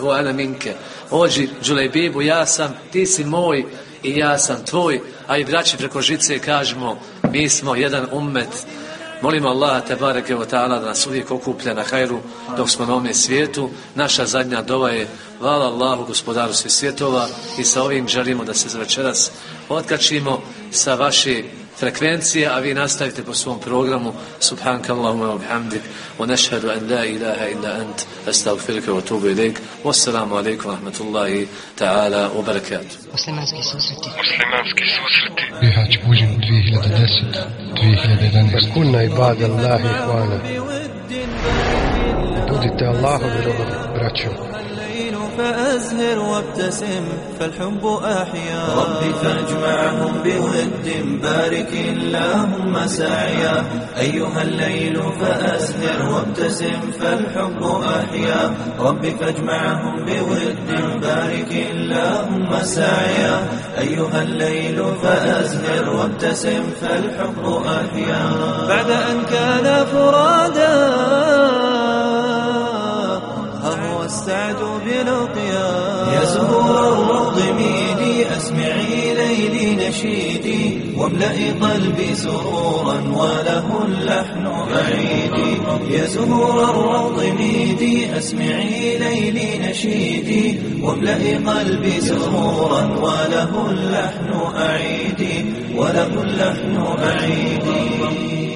u ana minke. Ođi Đulejbibu, ja sam ti si moj i ja sam tvoj a i braći preko žice kažemo mi smo jedan ummet Molimo Allaha te bareke ve taala da nas uvijek okuplja na hajru dok smo na ovome svijetu. Naša zadnja dova je hvala Allahu gospodaru svih svjetova i sa ovim želimo da se za večeras otkačimo sa vaše frekvencije, a vi nastavite po svom programu Subhanka wa bihamdik wa nashhadu an la ilaha illa ant astaghfiruka wa atubu ilaik. Wassalamu alaikum wa rahmatullahi ta'ala wa barakatuh. Muslimanski susreti. Muslimanski susreti. Bihać Bužim 2010. 2011. Kuna ibad Allah ihvana. Budite Allahovi robovi, braćo. فأزهر وابتسم فالحب أحيا. ربي فاجمعهم بود بارك اللهم سعيا. أيها الليل فأزهر وابتسم فالحب أحيا. ربي فاجمعهم بود بارك اللهم سعيا. أيها الليل فأزهر وابتسم فالحب أحيا. بعد أن كان فرادا بلقيا يا زهور الروض ميدي أسمعي ليلي نشيدي واملئي قلبي سرورا وله اللحن أعيدي يا زهور الروض ميدي أسمعي ليلي نشيدي واملئي قلبي سرورا وله اللحن أعيدي وله اللحن أعيدي